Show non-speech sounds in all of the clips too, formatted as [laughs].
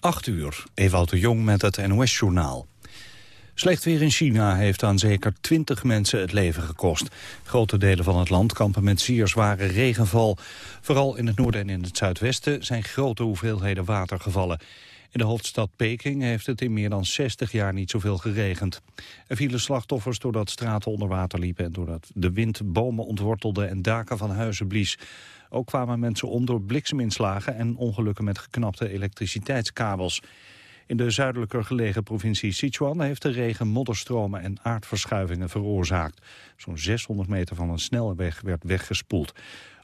8 uur, Ewout de Jong met het NOS-journaal. Slecht weer in China heeft aan zeker 20 mensen het leven gekost. Grote delen van het land kampen met zeer zware regenval. Vooral in het noorden en in het zuidwesten zijn grote hoeveelheden water gevallen. In de hoofdstad Peking heeft het in meer dan 60 jaar niet zoveel geregend. Er vielen slachtoffers doordat straten onder water liepen... en doordat de wind bomen ontwortelde en daken van huizen blies. Ook kwamen mensen om door blikseminslagen en ongelukken met geknapte elektriciteitskabels. In de zuidelijker gelegen provincie Sichuan heeft de regen modderstromen en aardverschuivingen veroorzaakt. Zo'n 600 meter van een snelweg werd weggespoeld.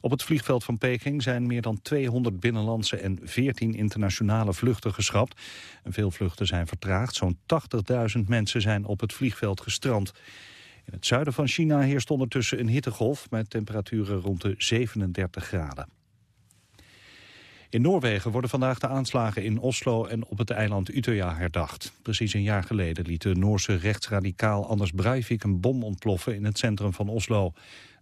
Op het vliegveld van Peking zijn meer dan 200 binnenlandse en 14 internationale vluchten geschrapt. Veel vluchten zijn vertraagd. Zo'n 80.000 mensen zijn op het vliegveld gestrand. In het zuiden van China heerst ondertussen een hittegolf met temperaturen rond de 37 graden. In Noorwegen worden vandaag de aanslagen in Oslo en op het eiland Utøya herdacht. Precies een jaar geleden liet de Noorse rechtsradicaal Anders Breivik een bom ontploffen in het centrum van Oslo.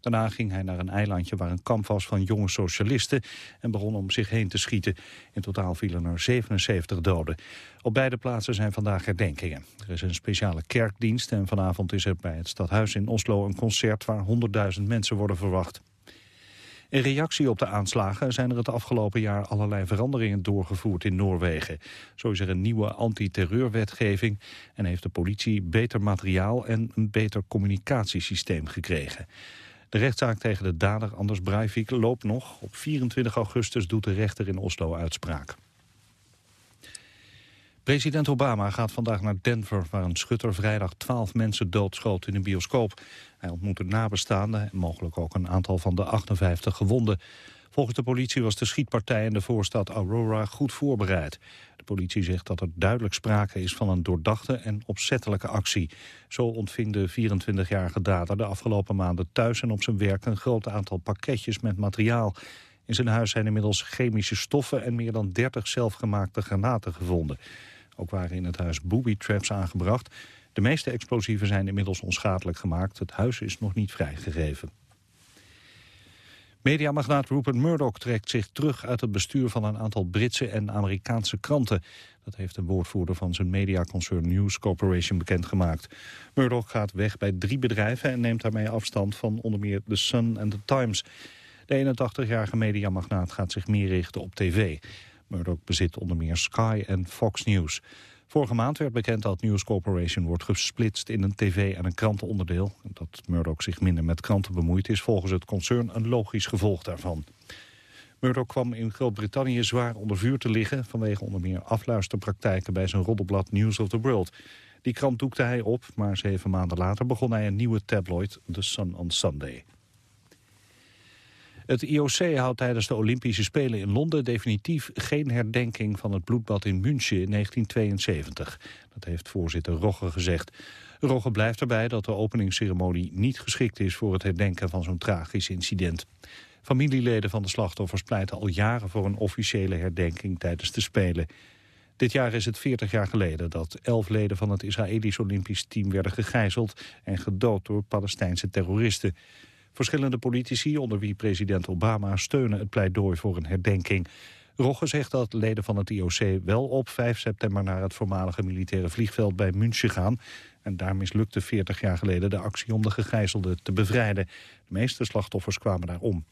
Daarna ging hij naar een eilandje waar een kamp was van jonge socialisten en begon om zich heen te schieten. In totaal vielen er 77 doden. Op beide plaatsen zijn vandaag herdenkingen. Er is een speciale kerkdienst en vanavond is er bij het stadhuis in Oslo een concert waar 100.000 mensen worden verwacht. In reactie op de aanslagen zijn er het afgelopen jaar allerlei veranderingen doorgevoerd in Noorwegen. Zo is er een nieuwe antiterreurwetgeving en heeft de politie beter materiaal en een beter communicatiesysteem gekregen. De rechtszaak tegen de dader Anders Breivik loopt nog. Op 24 augustus doet de rechter in Oslo uitspraak. President Obama gaat vandaag naar Denver... waar een schutter vrijdag 12 mensen doodschoot in een bioscoop. Hij ontmoette nabestaanden en mogelijk ook een aantal van de 58 gewonden. Volgens de politie was de schietpartij in de voorstad Aurora goed voorbereid. De politie zegt dat er duidelijk sprake is van een doordachte en opzettelijke actie. Zo ontving de 24-jarige dader de afgelopen maanden thuis en op zijn werk een groot aantal pakketjes met materiaal. In zijn huis zijn inmiddels chemische stoffen en meer dan 30 zelfgemaakte granaten gevonden. Ook waren in het huis booby traps aangebracht. De meeste explosieven zijn inmiddels onschadelijk gemaakt. Het huis is nog niet vrijgegeven. Mediamagnaat Rupert Murdoch trekt zich terug uit het bestuur van een aantal Britse en Amerikaanse kranten. Dat heeft een woordvoerder van zijn mediaconcern News Corporation bekendgemaakt. Murdoch gaat weg bij drie bedrijven en neemt daarmee afstand van onder meer The Sun en The Times. De 81-jarige mediamagnaat gaat zich meer richten op tv. Murdoch bezit onder meer Sky en Fox News. Vorige maand werd bekend dat News Corporation wordt gesplitst in een tv- en een krantenonderdeel. Dat Murdoch zich minder met kranten bemoeit is volgens het concern een logisch gevolg daarvan. Murdoch kwam in Groot-Brittannië zwaar onder vuur te liggen... vanwege onder meer afluisterpraktijken bij zijn roddelblad News of the World. Die krant doekte hij op, maar zeven maanden later begon hij een nieuwe tabloid, The Sun on Sunday. Het IOC houdt tijdens de Olympische Spelen in Londen definitief geen herdenking van het bloedbad in München in 1972. Dat heeft voorzitter Rogge gezegd. Rogge blijft erbij dat de openingsceremonie niet geschikt is voor het herdenken van zo'n tragisch incident. Familieleden van de slachtoffers pleiten al jaren voor een officiële herdenking tijdens de Spelen. Dit jaar is het 40 jaar geleden dat elf leden van het Israëlisch Olympisch team werden gegijzeld en gedood door Palestijnse terroristen. Verschillende politici, onder wie president Obama, steunen het pleidooi voor een herdenking. Rogge zegt dat leden van het IOC wel op 5 september naar het voormalige militaire vliegveld bij München gaan. En daar mislukte 40 jaar geleden de actie om de gegijzelden te bevrijden. De meeste slachtoffers kwamen daar om.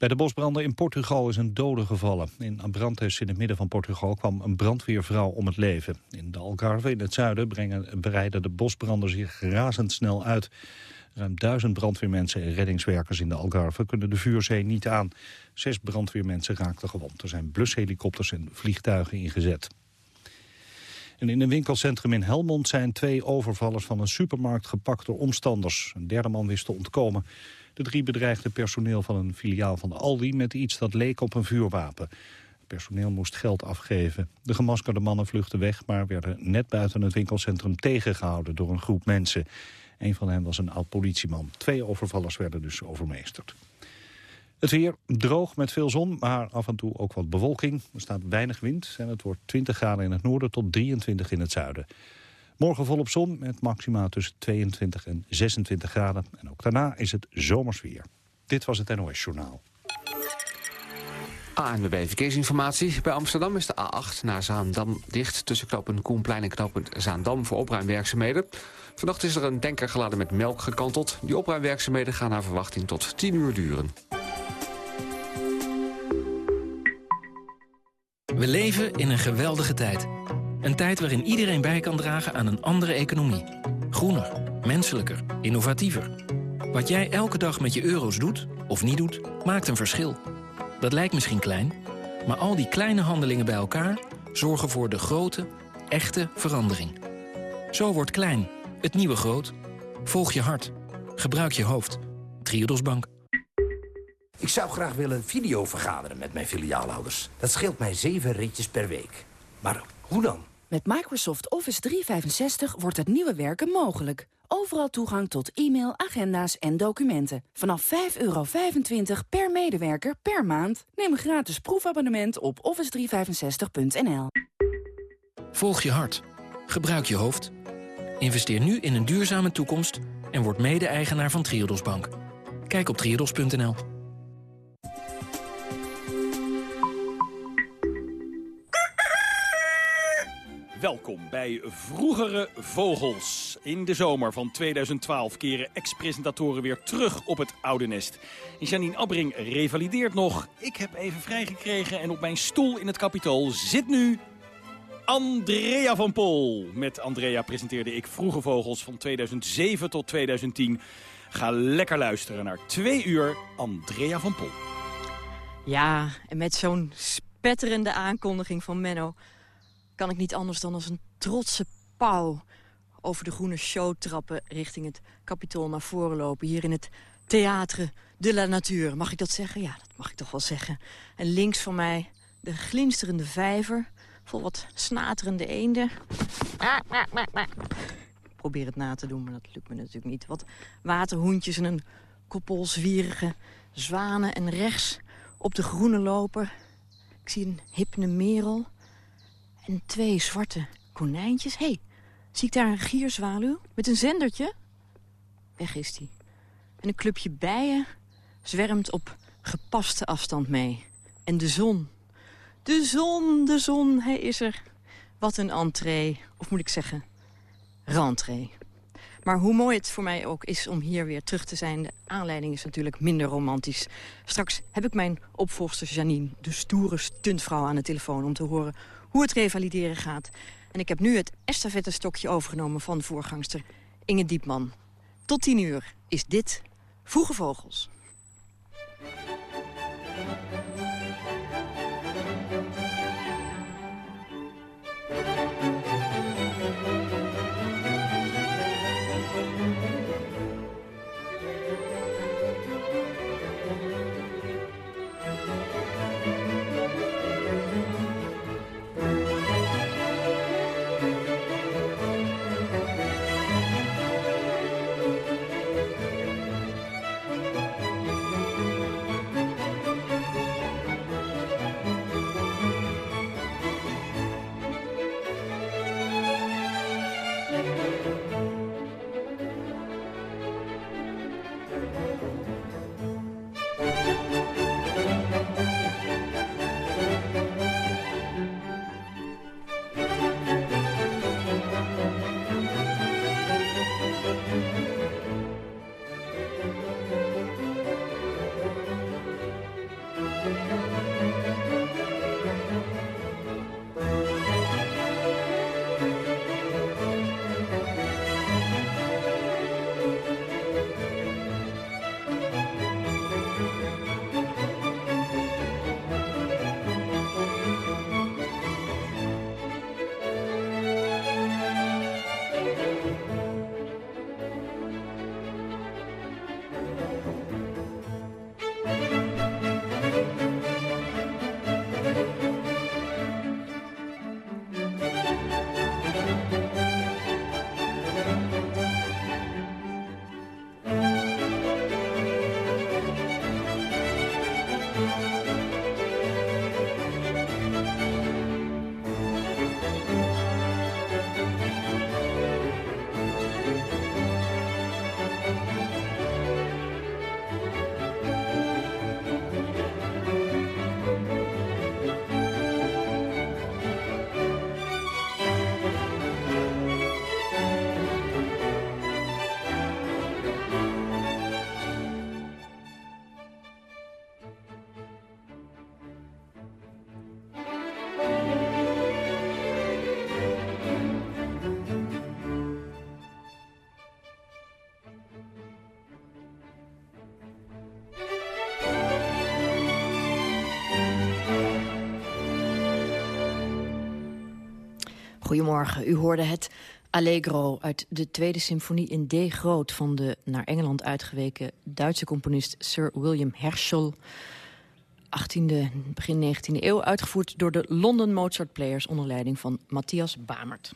Bij de bosbranden in Portugal is een dode gevallen. In Abrantes in het midden van Portugal kwam een brandweervrouw om het leven. In de Algarve in het zuiden brengen, bereiden de bosbranden zich razendsnel uit. Ruim duizend brandweermensen en reddingswerkers in de Algarve kunnen de vuurzee niet aan. Zes brandweermensen raakten gewond. Er zijn blushelikopters en vliegtuigen ingezet. En in een winkelcentrum in Helmond zijn twee overvallers van een supermarkt gepakt door omstanders. Een derde man wist te ontkomen. De drie bedreigden personeel van een filiaal van Aldi met iets dat leek op een vuurwapen. Het personeel moest geld afgeven. De gemaskerde mannen vluchtten weg, maar werden net buiten het winkelcentrum tegengehouden door een groep mensen. Een van hen was een oud politieman. Twee overvallers werden dus overmeesterd. Het weer droog met veel zon, maar af en toe ook wat bewolking. Er staat weinig wind en het wordt 20 graden in het noorden tot 23 in het zuiden. Morgen volop zon met maxima tussen 22 en 26 graden. En ook daarna is het zomers weer. Dit was het NOS Journaal. ANWB Verkeersinformatie. Bij Amsterdam is de A8 naar Zaandam dicht... tussen knooppunt Koenplein en knooppunt Zaandam voor opruimwerkzaamheden. Vannacht is er een tanker geladen met melk gekanteld. Die opruimwerkzaamheden gaan naar verwachting tot 10 uur duren. We leven in een geweldige tijd. Een tijd waarin iedereen bij kan dragen aan een andere economie. Groener, menselijker, innovatiever. Wat jij elke dag met je euro's doet, of niet doet, maakt een verschil. Dat lijkt misschien klein, maar al die kleine handelingen bij elkaar... zorgen voor de grote, echte verandering. Zo wordt klein, het nieuwe groot. Volg je hart. Gebruik je hoofd. Triodos Bank. Ik zou graag willen video vergaderen met mijn filiaalhouders. Dat scheelt mij zeven ritjes per week. Maar hoe dan? Met Microsoft Office 365 wordt het nieuwe werken mogelijk. Overal toegang tot e-mail, agenda's en documenten. Vanaf 5,25 per medewerker per maand. Neem een gratis proefabonnement op office365.nl. Volg je hart. Gebruik je hoofd. Investeer nu in een duurzame toekomst en word mede-eigenaar van Triodos Bank. Kijk op triodos.nl. Welkom bij Vroegere Vogels. In de zomer van 2012 keren ex-presentatoren weer terug op het oude nest. Janine Abbring revalideert nog. Ik heb even vrijgekregen en op mijn stoel in het kapitool zit nu... Andrea van Pol. Met Andrea presenteerde ik Vroege Vogels van 2007 tot 2010. Ga lekker luisteren naar twee uur Andrea van Pol. Ja, en met zo'n spetterende aankondiging van Menno kan ik niet anders dan als een trotse pauw over de groene showtrappen richting het Capitool naar voren lopen. Hier in het Theatre de la Nature. Mag ik dat zeggen? Ja, dat mag ik toch wel zeggen. En links van mij de glinsterende vijver, vol wat snaterende eenden. Ik probeer het na te doen, maar dat lukt me natuurlijk niet. Wat waterhoentjes en een koppel zwierige zwanen. En rechts op de groene loper, ik zie een hipne merel en twee zwarte konijntjes. Hé, hey, zie ik daar een gierzwaluw met een zendertje? Weg is die. En een clubje bijen zwermt op gepaste afstand mee. En de zon. De zon, de zon, hij is er. Wat een entree, of moet ik zeggen, rentree. Maar hoe mooi het voor mij ook is om hier weer terug te zijn... de aanleiding is natuurlijk minder romantisch. Straks heb ik mijn opvolgster Janine, de stoere stuntvrouw aan de telefoon... om te horen hoe het revalideren gaat. En ik heb nu het estafette-stokje overgenomen van voorgangster Inge Diepman. Tot tien uur is dit Vroege Vogels. Goedemorgen, u hoorde het Allegro uit de tweede symfonie in D groot... van de naar Engeland uitgeweken Duitse componist Sir William Herschel... 18e, begin 19e eeuw, uitgevoerd door de London Mozart Players... onder leiding van Matthias Bamert.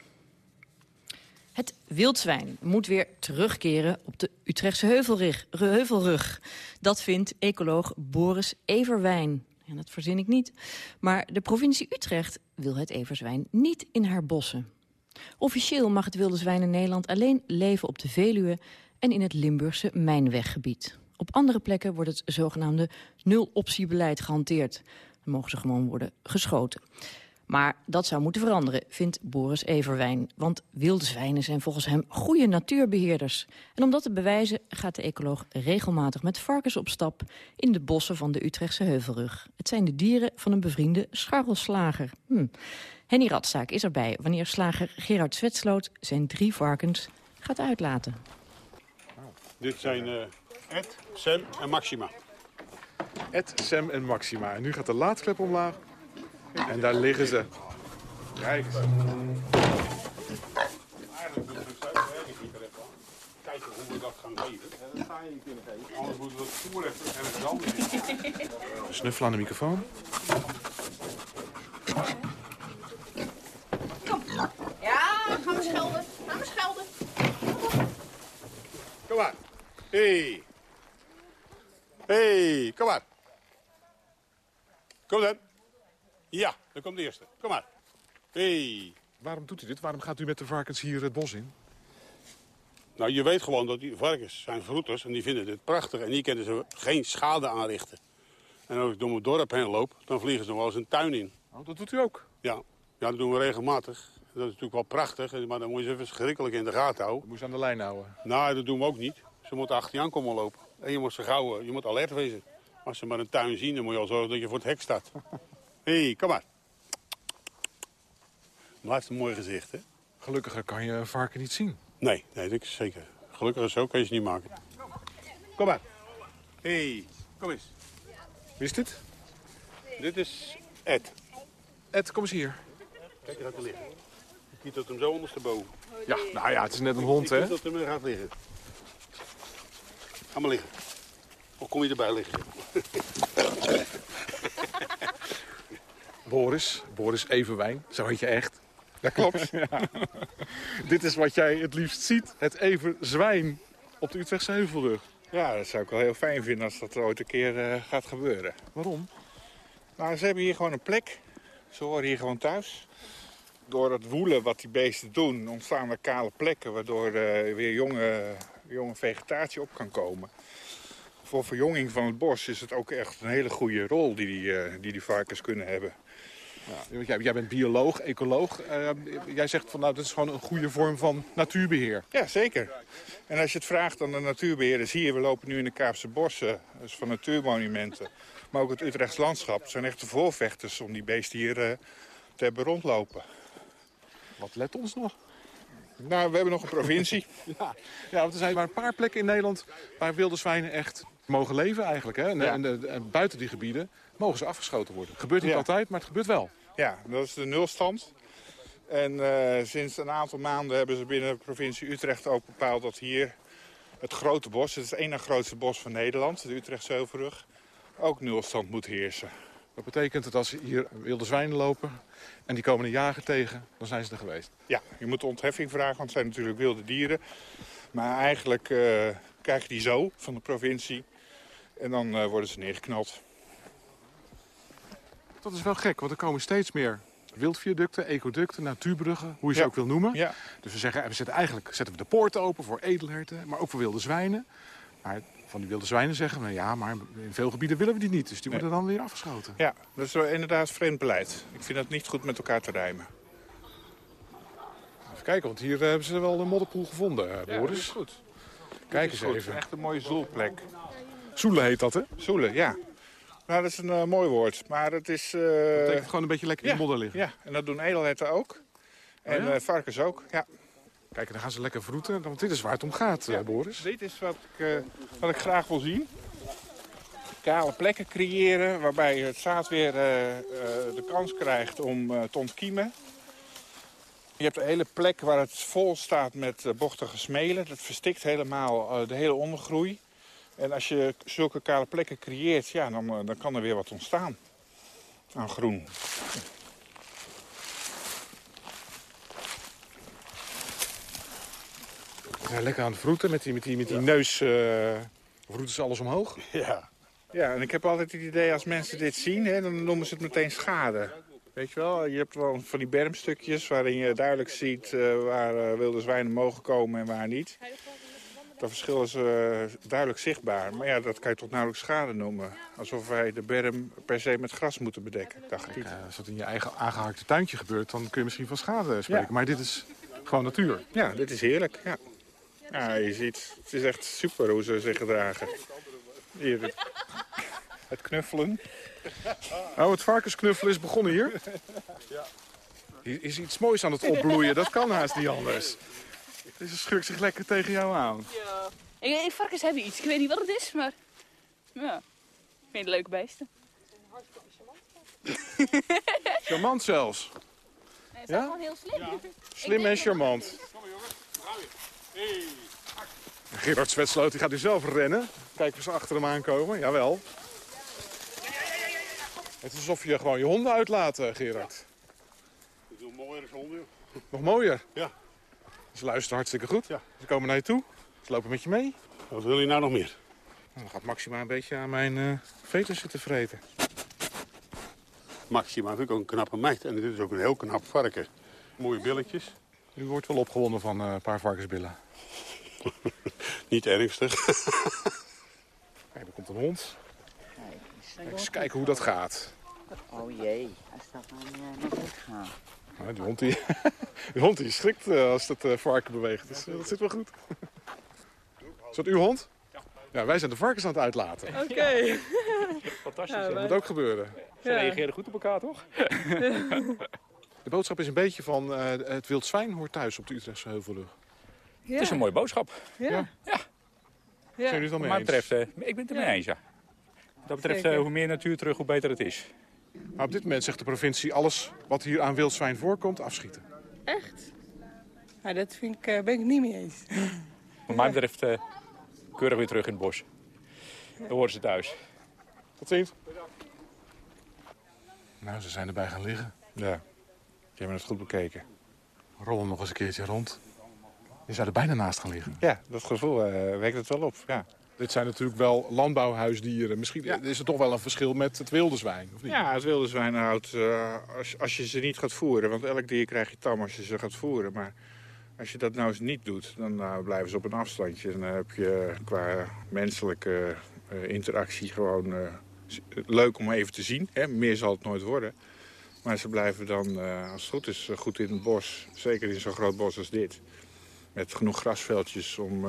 Het wildzwijn moet weer terugkeren op de Utrechtse heuvelrug. Dat vindt ecoloog Boris Everwijn. En dat verzin ik niet. Maar de provincie Utrecht wil het everzwijn niet in haar bossen. Officieel mag het wilde zwijn in Nederland alleen leven op de Veluwe... en in het Limburgse mijnweggebied. Op andere plekken wordt het zogenaamde nul-optiebeleid gehanteerd. Dan mogen ze gewoon worden geschoten. Maar dat zou moeten veranderen, vindt Boris Everwijn. Want wilde zwijnen zijn volgens hem goede natuurbeheerders. En om dat te bewijzen gaat de ecoloog regelmatig met varkens op stap... in de bossen van de Utrechtse Heuvelrug. Het zijn de dieren van een bevriende scharrelslager. Hm. Henny Radzaak is erbij wanneer slager Gerard Zwetsloot... zijn drie varkens gaat uitlaten. Dit zijn uh, Ed, Sam en Maxima. Ed, Sam en Maxima. En nu gaat de laadklep omlaag. En daar liggen ze. Kijk eens. Eigenlijk moeten we het werk hier kijken hoe we dat gaan geven. Dat ga je niet kunnen geven. Anders moeten we het voer even en het dan Snuffelen aan de microfoon. Ja, gaan we schelden. Gaan we schelden. Kom maar. Hey. Hey, kom maar. Kom dan. Ja, dan komt de eerste. Kom maar. Hey. Waarom doet u dit? Waarom gaat u met de varkens hier het bos in? Nou, je weet gewoon dat die varkens zijn vroeters en die vinden dit prachtig. En die kunnen ze geen schade aanrichten. En als ik door mijn dorp heen loop, dan vliegen ze wel eens een tuin in. Oh, dat doet u ook? Ja, ja dat doen we regelmatig. Dat is natuurlijk wel prachtig, maar dan moet je ze verschrikkelijk in de gaten houden. Dat moet je aan de lijn houden? Nou, dat doen we ook niet. Ze moeten achter je aankomen lopen. En je moet ze gauw, je moet alert wezen. Als ze maar een tuin zien, dan moet je al zorgen dat je voor het hek staat. [laughs] Hé, hey, kom maar. Blijft een mooi gezicht, hè? Gelukkiger kan je een varken niet zien. Nee, nee, dat is zeker. Gelukkig zo kan je ze niet maken. Kom maar. Hé, hey, kom eens. Wie is dit? Dit is Ed. Ed, kom eens hier. Kijk, hij gaat er liggen. Je ziet dat hem zo ondersteboven. Ja, nou ja, het is net een hond, hè? Ik dat hem gaat liggen. Ga maar liggen. Of kom je erbij liggen? [laughs] Boris, Boris Evenwijn, zo heet je echt. Dat klopt. [laughs] ja. Dit is wat jij het liefst ziet, het everzwijn op de Utrechtse Heuvelrug. Ja, dat zou ik wel heel fijn vinden als dat ooit een keer uh, gaat gebeuren. Waarom? Nou, ze hebben hier gewoon een plek. Ze horen hier gewoon thuis. Door het woelen wat die beesten doen, ontstaan er kale plekken... waardoor uh, weer jonge, jonge vegetatie op kan komen. Voor verjonging van het bos is het ook echt een hele goede rol die die, uh, die, die varkens kunnen hebben. Ja, jij, jij, bent bioloog, ecoloog. Uh, jij zegt van nou, dat is gewoon een goede vorm van natuurbeheer. Ja, zeker. En als je het vraagt aan de natuurbeheerders hier, we lopen nu in de Kaapse bossen, dus van natuurmonumenten. Maar ook het Utrechts landschap zijn echt de voorvechters om die beesten hier uh, te hebben rondlopen. Wat let ons nog? Nou, we hebben nog een provincie. [laughs] ja, ja, want er zijn maar een paar plekken in Nederland waar wilde zwijnen echt mogen leven eigenlijk. Hè? En, ja. en, buiten die gebieden mogen ze afgeschoten worden. Gebeurt niet ja. altijd, maar het gebeurt wel. Ja, dat is de nulstand. En uh, sinds een aantal maanden hebben ze binnen de provincie Utrecht ook bepaald dat hier het grote bos, het is het ene grootste bos van Nederland, de Utrechtse Heuvelrug, ook nulstand moet heersen. Dat betekent dat als hier wilde zwijnen lopen en die komen een jager tegen, dan zijn ze er geweest? Ja, je moet ontheffing vragen, want het zijn natuurlijk wilde dieren. Maar eigenlijk uh, krijg je die zo van de provincie en dan uh, worden ze neergeknald. Dat is wel gek, want er komen steeds meer wildviaducten, ecoducten, natuurbruggen, hoe je ze ja. ook wil noemen. Ja. Dus we zeggen, we zetten eigenlijk zetten we de poorten open voor edelherten, maar ook voor wilde zwijnen. Maar van die wilde zwijnen zeggen we, ja, maar in veel gebieden willen we die niet. Dus die Nee. worden dan weer afgeschoten. Ja, dat is wel inderdaad vreemd beleid. Ik vind dat niet goed met elkaar te rijmen. Even kijken, want hier eh, hebben ze wel een modderpoel gevonden, eh, Ja, Boris. dat is goed. Kijk Dat eens is goed. even. Echt een mooie zoelplek. Zoelen heet dat, hè? Zoelen, ja. Nou, dat is een eh, mooi woord. Maar het is... eh, Dat betekent gewoon een beetje lekker in de modder liggen. Ja, en dat doen edelherten ook. En Oh ja? eh, varkens ook, ja. Kijk, dan gaan ze lekker vroeten, want dit is waar het om gaat, Boris. Dit is wat ik, wat ik graag wil zien. Kale plekken creëren waarbij het zaad weer de kans krijgt om te ontkiemen. Je hebt een hele plek waar het vol staat met bochtige smelen. Dat verstikt helemaal de hele ondergroei. En als je zulke kale plekken creëert, ja, dan, dan kan er weer wat ontstaan aan groen. Ja, lekker aan het vroeten met die, met die, met die neus. Uh, vroeten ze alles omhoog? [laughs] Ja. Ja, en ik heb altijd het idee als mensen dit zien, hè, dan noemen ze het meteen schade. Weet je wel, je hebt wel van die bermstukjes waarin je duidelijk ziet uh, waar uh, wilde zwijnen mogen komen en waar niet. Dat verschil is duidelijk zichtbaar. Maar ja, dat kan je toch nauwelijks schade noemen. Alsof wij de berm per se met gras moeten bedekken, dacht ik. als dat in je eigen aangehakte tuintje gebeurt, dan kun je misschien van schade spreken. Maar dit is gewoon natuur. Ja, dit is heerlijk, ja. Ja, je ziet, het is echt super hoe ze zich gedragen. Hier, het knuffelen. Oh, het varkensknuffelen is begonnen hier? Ja. Hier is iets moois aan het opbloeien, dat kan haast niet anders. Deze schurkt zich lekker tegen jou aan. Ja. Ik, varkens hebben iets, ik weet niet wat het is, maar... Ja, ik vind het leuke beesten. [laughs] Charmant zelfs. Nee, ze zijn ja? gewoon heel slim. Ja. Slim en charmant. Hey. Gerard Zwetsloot die gaat nu zelf rennen. Kijken of ze achter hem aankomen. Jawel. Het is alsof je gewoon je honden uitlaat, eh, Gerard. Het is nog mooier als honden. Nog mooier? Ja. Ze luisteren hartstikke goed. Ja. Ze komen naar je toe. Ze lopen met je mee. Wat wil je nou nog meer? Dan gaat Maxima een beetje aan mijn uh, vetus zitten vreten. Maxima vind ik ook een knappe meid. En dit is ook een heel knap varken. Mooie billetjes. U wordt wel opgewonden van uh, een paar varkensbillen. [laughs] Niet ernstig. [laughs] Kijk, er komt een hond. Kijk, eens kijken hoe dat gaat. Oh jee, als dat dan uh, nog goed gaat. Nou, die, hond die, [laughs] die hond die schrikt uh, als dat uh, varken beweegt. Dus dat zit wel goed. Is dat uw hond? Ja, wij zijn de varkens aan het uitlaten. Oké. Okay. [laughs] Fantastisch. Ja, dat moet ook gebeuren. Ze ja. reageren goed op elkaar, toch? [laughs] De boodschap is een beetje van uh, het wild zwijn hoort thuis op de Utrechtse Heuvelrug. Ja. Het is een mooie boodschap. Ja. ja. ja. Zijn jullie het wel mee eens? Betreft, uh, ik ben het er mee eens, ja. Wat dat betreft, uh, hoe meer natuur terug, hoe beter het is. Maar op dit moment zegt de provincie alles wat hier aan wild zwijn voorkomt afschieten. Echt? Nou, dat vind ik, ben ik niet mee eens. [laughs] Wat mij betreft keurig weer terug in het bos. Dan horen ze thuis. Tot ziens. Nou, ze zijn erbij gaan liggen. Ja. Je hebt het goed bekeken. Rollen nog eens een keertje rond. Je zou er bijna naast gaan liggen. Ja, dat gevoel uh, wekt het wel op. Ja. Dit zijn natuurlijk wel landbouwhuisdieren. Misschien is er toch wel een verschil met het wilde zwijn, of niet? Ja, het wilde zwijn houdt, uh, als, als je ze niet gaat voeren... want elk dier krijg je tam als je ze gaat voeren. Maar als je dat nou eens niet doet, dan uh, blijven ze op een afstandje. En dan heb je qua menselijke interactie gewoon leuk om even te zien. Hè? Meer zal het nooit worden. Maar ze blijven dan, als het goed is, goed in het bos. Zeker in zo'n groot bos als dit. Met genoeg grasveldjes om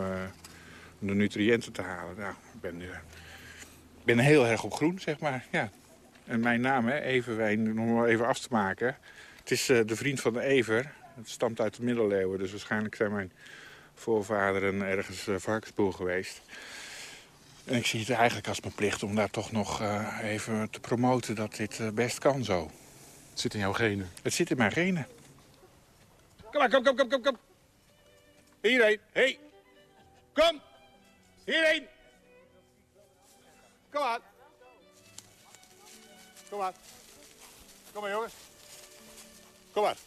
uh, de nutriënten te halen. Nou, ik ben, uh, ben heel erg op groen, zeg maar. Ja. En mijn naam, hè, Everwijn, om maar even af te maken. Het is de vriend van de Ever. Het stamt uit de middeleeuwen, dus waarschijnlijk zijn mijn voorvaderen ergens varkensboer geweest. En ik zie het eigenlijk als mijn plicht om daar toch nog even te promoten dat dit best kan zo. Het zit in jouw genen. Het zit in mijn genen. Kom maar, kom, kom, kom, kom, kom. Hierheen, hey. Kom. Hierheen. Kom aan. Kom aan. Kom maar, jongens. Kom maar.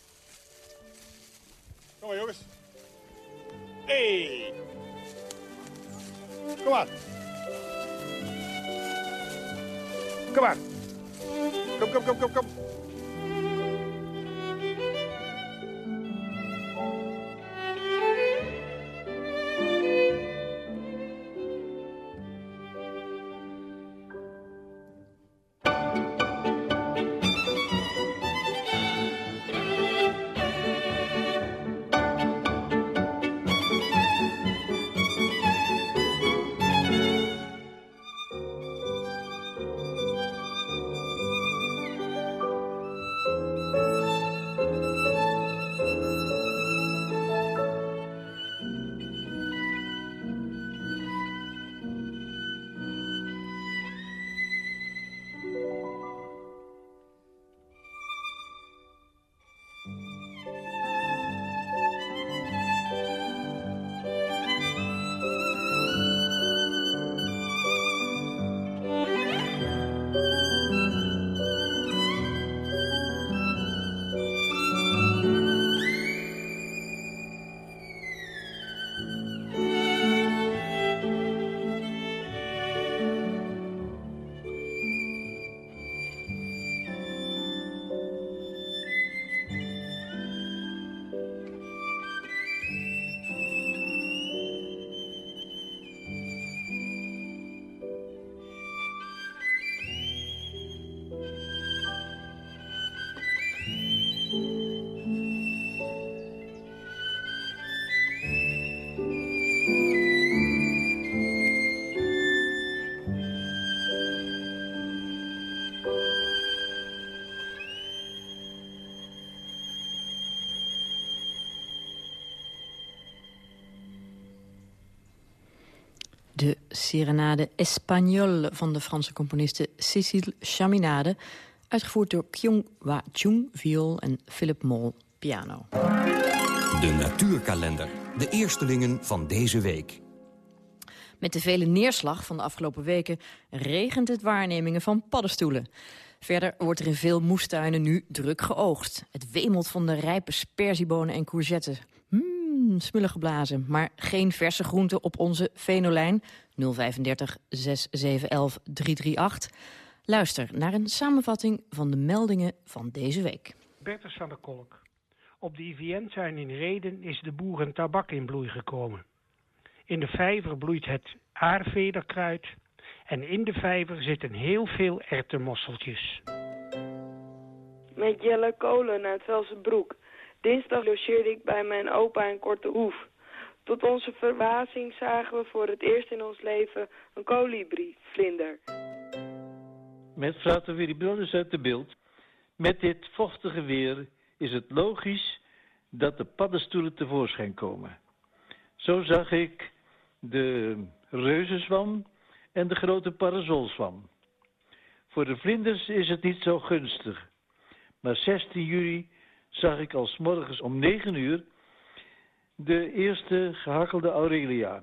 Kom maar, jongens. Hey. Kom aan. Kom aan. Kom, kom, kom, kom, kom. De Serenade Espagnole van de Franse componiste Cécile Chaminade... uitgevoerd door Kyung Wa Chung, viool en Philip Mol, piano. De natuurkalender. De eerstelingen van deze week. Met de vele neerslag van de afgelopen weken regent het waarnemingen van paddenstoelen. Verder wordt er in veel moestuinen nu druk geoogst. Het wemelt van de rijpe sperziebonen en courgetten. Smullen geblazen. Maar geen verse groenten op onze Venolijn 035 6711 338. Luister naar een samenvatting van de meldingen van deze week. Bertus van der Kolk. Op de IVN-tuin in Reden is de boeren tabak in bloei gekomen. In de vijver bloeit het aarvederkruid en in de vijver zitten heel veel ertemosseltjes. Met Jelle Kolen uit Velsenbroek. Dinsdag logeerde ik bij mijn opa in Korte Hoef. Tot onze verbazing zagen we voor het eerst in ons leven een kolibri-vlinder. Met Frater Willy uit de beeld. Met dit vochtige weer is het logisch dat de paddenstoelen tevoorschijn komen. Zo zag ik de reuzenzwam en de grote parasolzwam. Voor de vlinders is het niet zo gunstig. Maar 16 juli zag ik als morgens om 9 uur de eerste gehakkelde aurelia.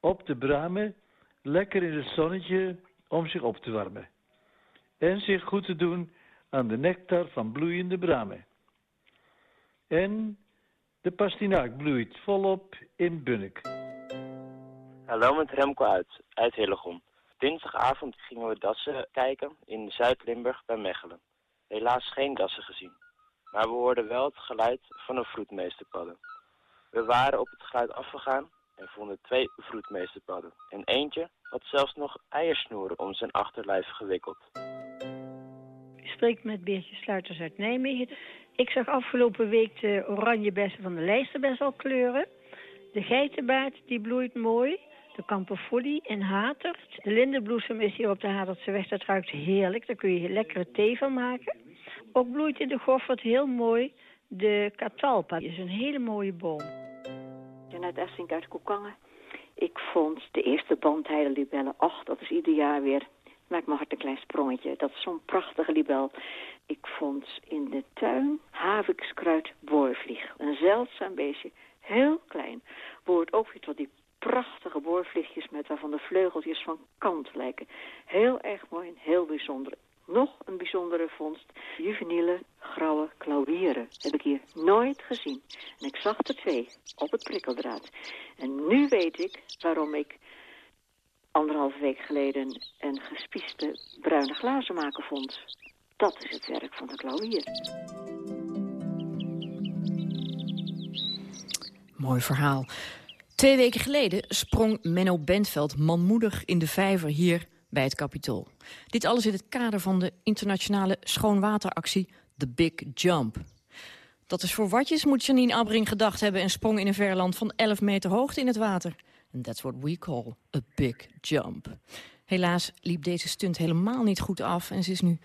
Op de bramen, lekker in het zonnetje om zich op te warmen. En zich goed te doen aan de nectar van bloeiende bramen. En de pastinaak bloeit volop in Bunnik. Hallo met Remco uit, uit Hillegom. Dinsdagavond gingen we dassen kijken in Zuid-Limburg bij Mechelen. Helaas geen dassen gezien. Maar we hoorden wel het geluid van een vroedmeesterpadden. We waren op het geluid afgegaan en vonden twee vroedmeesterpadden. En eentje had zelfs nog eiersnoeren om zijn achterlijf gewikkeld. Ik spreek met Beertje Sluiters uit Nijmegen. Ik zag afgelopen week de oranje bessen van de lijsterbes al kleuren. De geitenbaard die bloeit mooi. De kamperfolie en hatert. De lindenbloesem is hier op de Hatertse weg. Dat ruikt heerlijk. Daar kun je lekkere thee van maken. Ook bloeit in de goffert heel mooi de catalpa. Is een hele mooie boom. Janet Essink uit Koekangen. Ik vond de eerste bandheidelibellen, ach, dat is ieder jaar weer maak mijn hart een klein sprongetje. Dat is zo'n prachtige libel. Ik vond in de tuin havikskruid boorvlieg. Een zeldzaam beestje, heel klein. Behoort ook weer tot die prachtige boorvliegjes met waarvan de vleugeltjes van kant lijken. Heel erg mooi en heel bijzonder. Nog een bijzondere vondst, juveniele grauwe klauwieren. Heb ik hier nooit gezien. En ik zag er twee op het prikkeldraad. En nu weet ik waarom ik anderhalve week geleden een gespieste bruine glazenmaker vond. Dat is het werk van de klauwier. Mooi verhaal. Twee weken geleden sprong Menno Bentveld manmoedig in de vijver hier bij het Capitool. Dit alles in het kader van de internationale schoonwateractie The Big Jump. Dat is voor watjes, moet Janine Abbring gedacht hebben... en sprong in een verland van 11 meter hoogte in het water. And that's what we call a big jump. Helaas liep deze stunt helemaal niet goed af... en ze is nu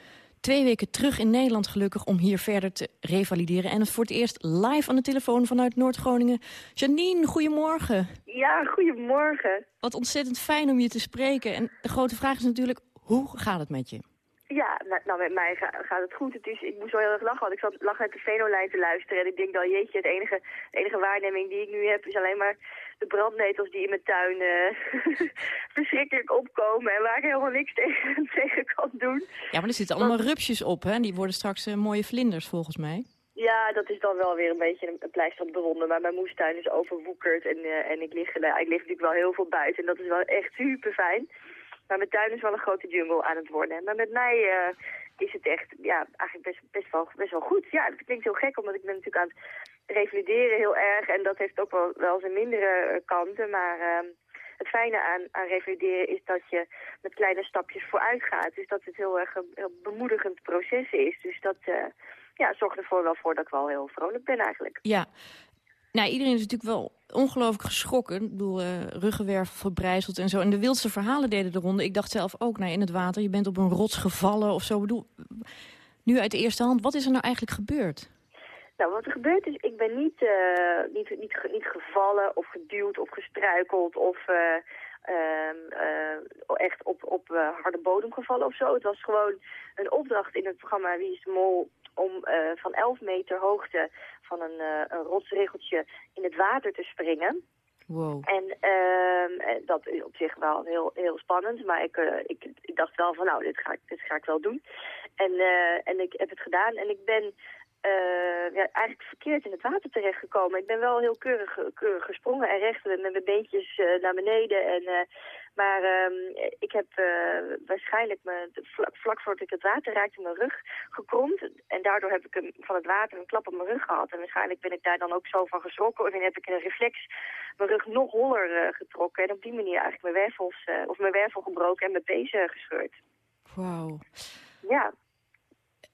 twee weken terug in Nederland gelukkig om hier verder te revalideren. En het voor het eerst live aan de telefoon vanuit Noord-Groningen. Janine, goedemorgen. Ja, goedemorgen. Wat ontzettend fijn om je te spreken. En de grote vraag is natuurlijk, hoe gaat het met je? Ja, nou, nou met mij gaat het goed. Het is, ik moest wel heel erg lachen, want ik zat lag naar de Venolijn te luisteren. En ik denk dan, jeetje, het enige, de enige waarneming die ik nu heb is alleen maar de brandnetels die in mijn tuin uh, [laughs] verschrikkelijk opkomen. En waar ik helemaal niks tegen, [laughs] tegen kan doen. Ja, maar er zitten allemaal rupsjes op, hè? Die worden straks uh, mooie vlinders, volgens mij. Ja, dat is dan wel weer een beetje een, pleister op de wonden. Maar mijn moestuin is overwoekerd en, uh, en ik, lig, ik lig natuurlijk wel heel veel buiten. En dat is wel echt super fijn. Maar mijn tuin is wel een grote jungle aan het worden. Maar met mij is het echt ja, eigenlijk best, best, wel, best wel goed. Ja, dat klinkt heel gek, omdat ik ben natuurlijk aan het revalideren heel erg. En dat heeft ook wel, wel zijn mindere eh, kanten. Maar uh, het fijne aan, aan revalideren is dat je met kleine stapjes vooruit gaat. Dus dat het heel erg een heel bemoedigend proces is. Dus dat uh, ja, zorgt ervoor wel voor dat ik wel heel vrolijk ben eigenlijk. Ja, nou, iedereen is natuurlijk wel ongelooflijk geschrokken. Ik bedoel, uh, ruggenwerf verbrijzeld en zo. En de wildste verhalen deden de ronde. Ik dacht zelf ook, nou, in het water, je bent op een rots gevallen of zo. Ik bedoel, nu uit de eerste hand, wat is er nou eigenlijk gebeurd? Nou, wat er gebeurd is, ik ben niet, uh, niet, niet, niet gevallen of geduwd of gestruikeld of... Uh, ehm, eh, echt op, op eh, harde bodem gevallen of zo. Het was gewoon een opdracht in het programma Wie is de Mol om eh, van 11 meter hoogte van een, eh, een rotsregeltje in het water te springen. Wow. En ehm, eh, dat is op zich wel heel, heel spannend, maar ik, eh, ik, ik dacht wel van nou, dit ga ik, dit ga ik wel doen. En, eh, en ik heb het gedaan en ik ben eh, ja, eigenlijk verkeerd in het water terechtgekomen. Ik ben wel heel keurig, keurig gesprongen en recht met mijn beentjes eh, naar beneden. En, eh, maar ehm, ik heb waarschijnlijk me, vlak, vlak voordat ik het water raakte mijn rug gekromd. En daardoor heb ik hem, van het water een klap op mijn rug gehad. En waarschijnlijk ben ik daar dan ook zo van geschrokken. En heb ik in een reflex mijn rug nog holler getrokken. En op die manier eigenlijk mijn wervels, of mijn wervel gebroken en mijn pezen gescheurd. Wauw. Ja.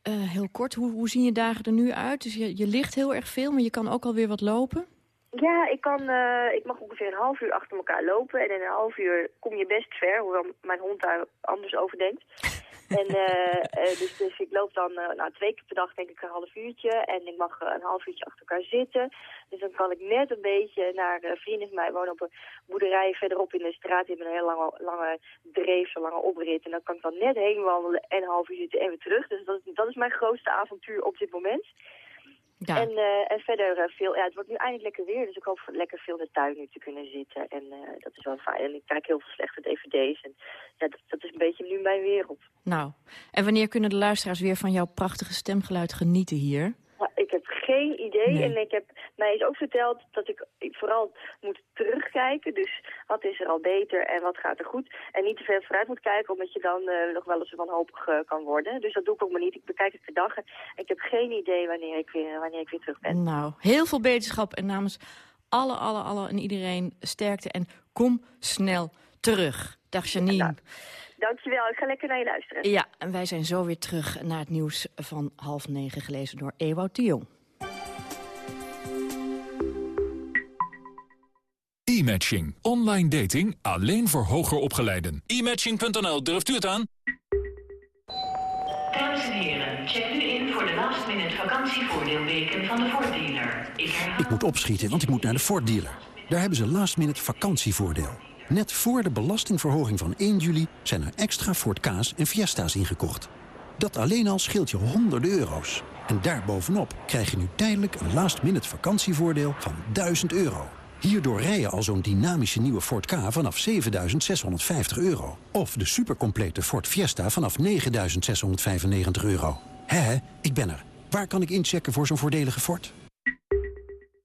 Eh, heel kort, hoe, hoe zien je dagen er nu uit? Dus je, je ligt heel erg veel, maar je kan ook alweer wat lopen? Ja, ik, kan, eh, ik mag ongeveer een half uur achter elkaar lopen. En in een half uur kom je best ver, hoewel mijn hond daar anders over denkt. En eh, eh, dus, dus ik loop dan eh, nou, twee keer per dag denk ik een half uurtje. En ik mag een half uurtje achter elkaar zitten. Dus dan kan ik net een beetje naar vrienden van mij wonen op een boerderij verderop in de straat. Die hebben een hele lange, lange dreef, zo'n lange oprit. En dan kan ik dan net heen wandelen en een half uur zitten en weer terug. Dus dat, is- dat is mijn grootste avontuur op dit moment. Ja. En, en verder veel, ja, het wordt nu eindelijk lekker weer, dus ik hoop lekker veel in de tuin nu te kunnen zitten. En dat is wel fijn. En ik kijk heel veel slechte dvd's. En ja, dat, dat is een beetje nu mijn wereld. Nou, en wanneer kunnen de luisteraars weer van jouw prachtige stemgeluid genieten hier? Ik heb geen idee. Nee. En ik heb mij is ook verteld dat ik ik vooral moet terugkijken. Dus wat is er al beter en wat gaat er goed. En niet te ver vooruit moet kijken, omdat je dan eh, nog wel eens wanhopig eh, kan worden. Dus dat doe ik ook maar niet. Ik bekijk het per dag. En ik heb geen idee wanneer ik weer, wanneer ik weer terug ben. Nou, heel veel beterschap en namens alle, alle, alle en iedereen sterkte en kom snel terug. Dag Janine. Dankjewel. Ik ga lekker naar je luisteren. Ja, en wij zijn zo weer terug naar het nieuws van half negen, gelezen door Ewout de Jong. E-matching. Online dating alleen voor hoger opgeleiden. E-matching.nl, durft u het aan? Dames en heren, check nu in voor de last minute vakantievoordeelweken van de Ford dealer. Ik herhaal... Ik moet opschieten, want ik moet naar de Ford dealer. Daar hebben ze last minute vakantievoordeel. Net voor de belastingverhoging van 1 juli zijn er extra Ford Ka's en Fiesta's ingekocht. Dat alleen al scheelt je honderden euro's. En daarbovenop krijg je nu tijdelijk een last minute vakantievoordeel van 1000 euro. Hierdoor rij je al zo'n dynamische nieuwe Ford K vanaf 7.650 euro. Of de supercomplete Ford Fiesta vanaf 9.695 euro. Hè, ik ben er. Waar kan ik inchecken voor zo'n voordelige Ford?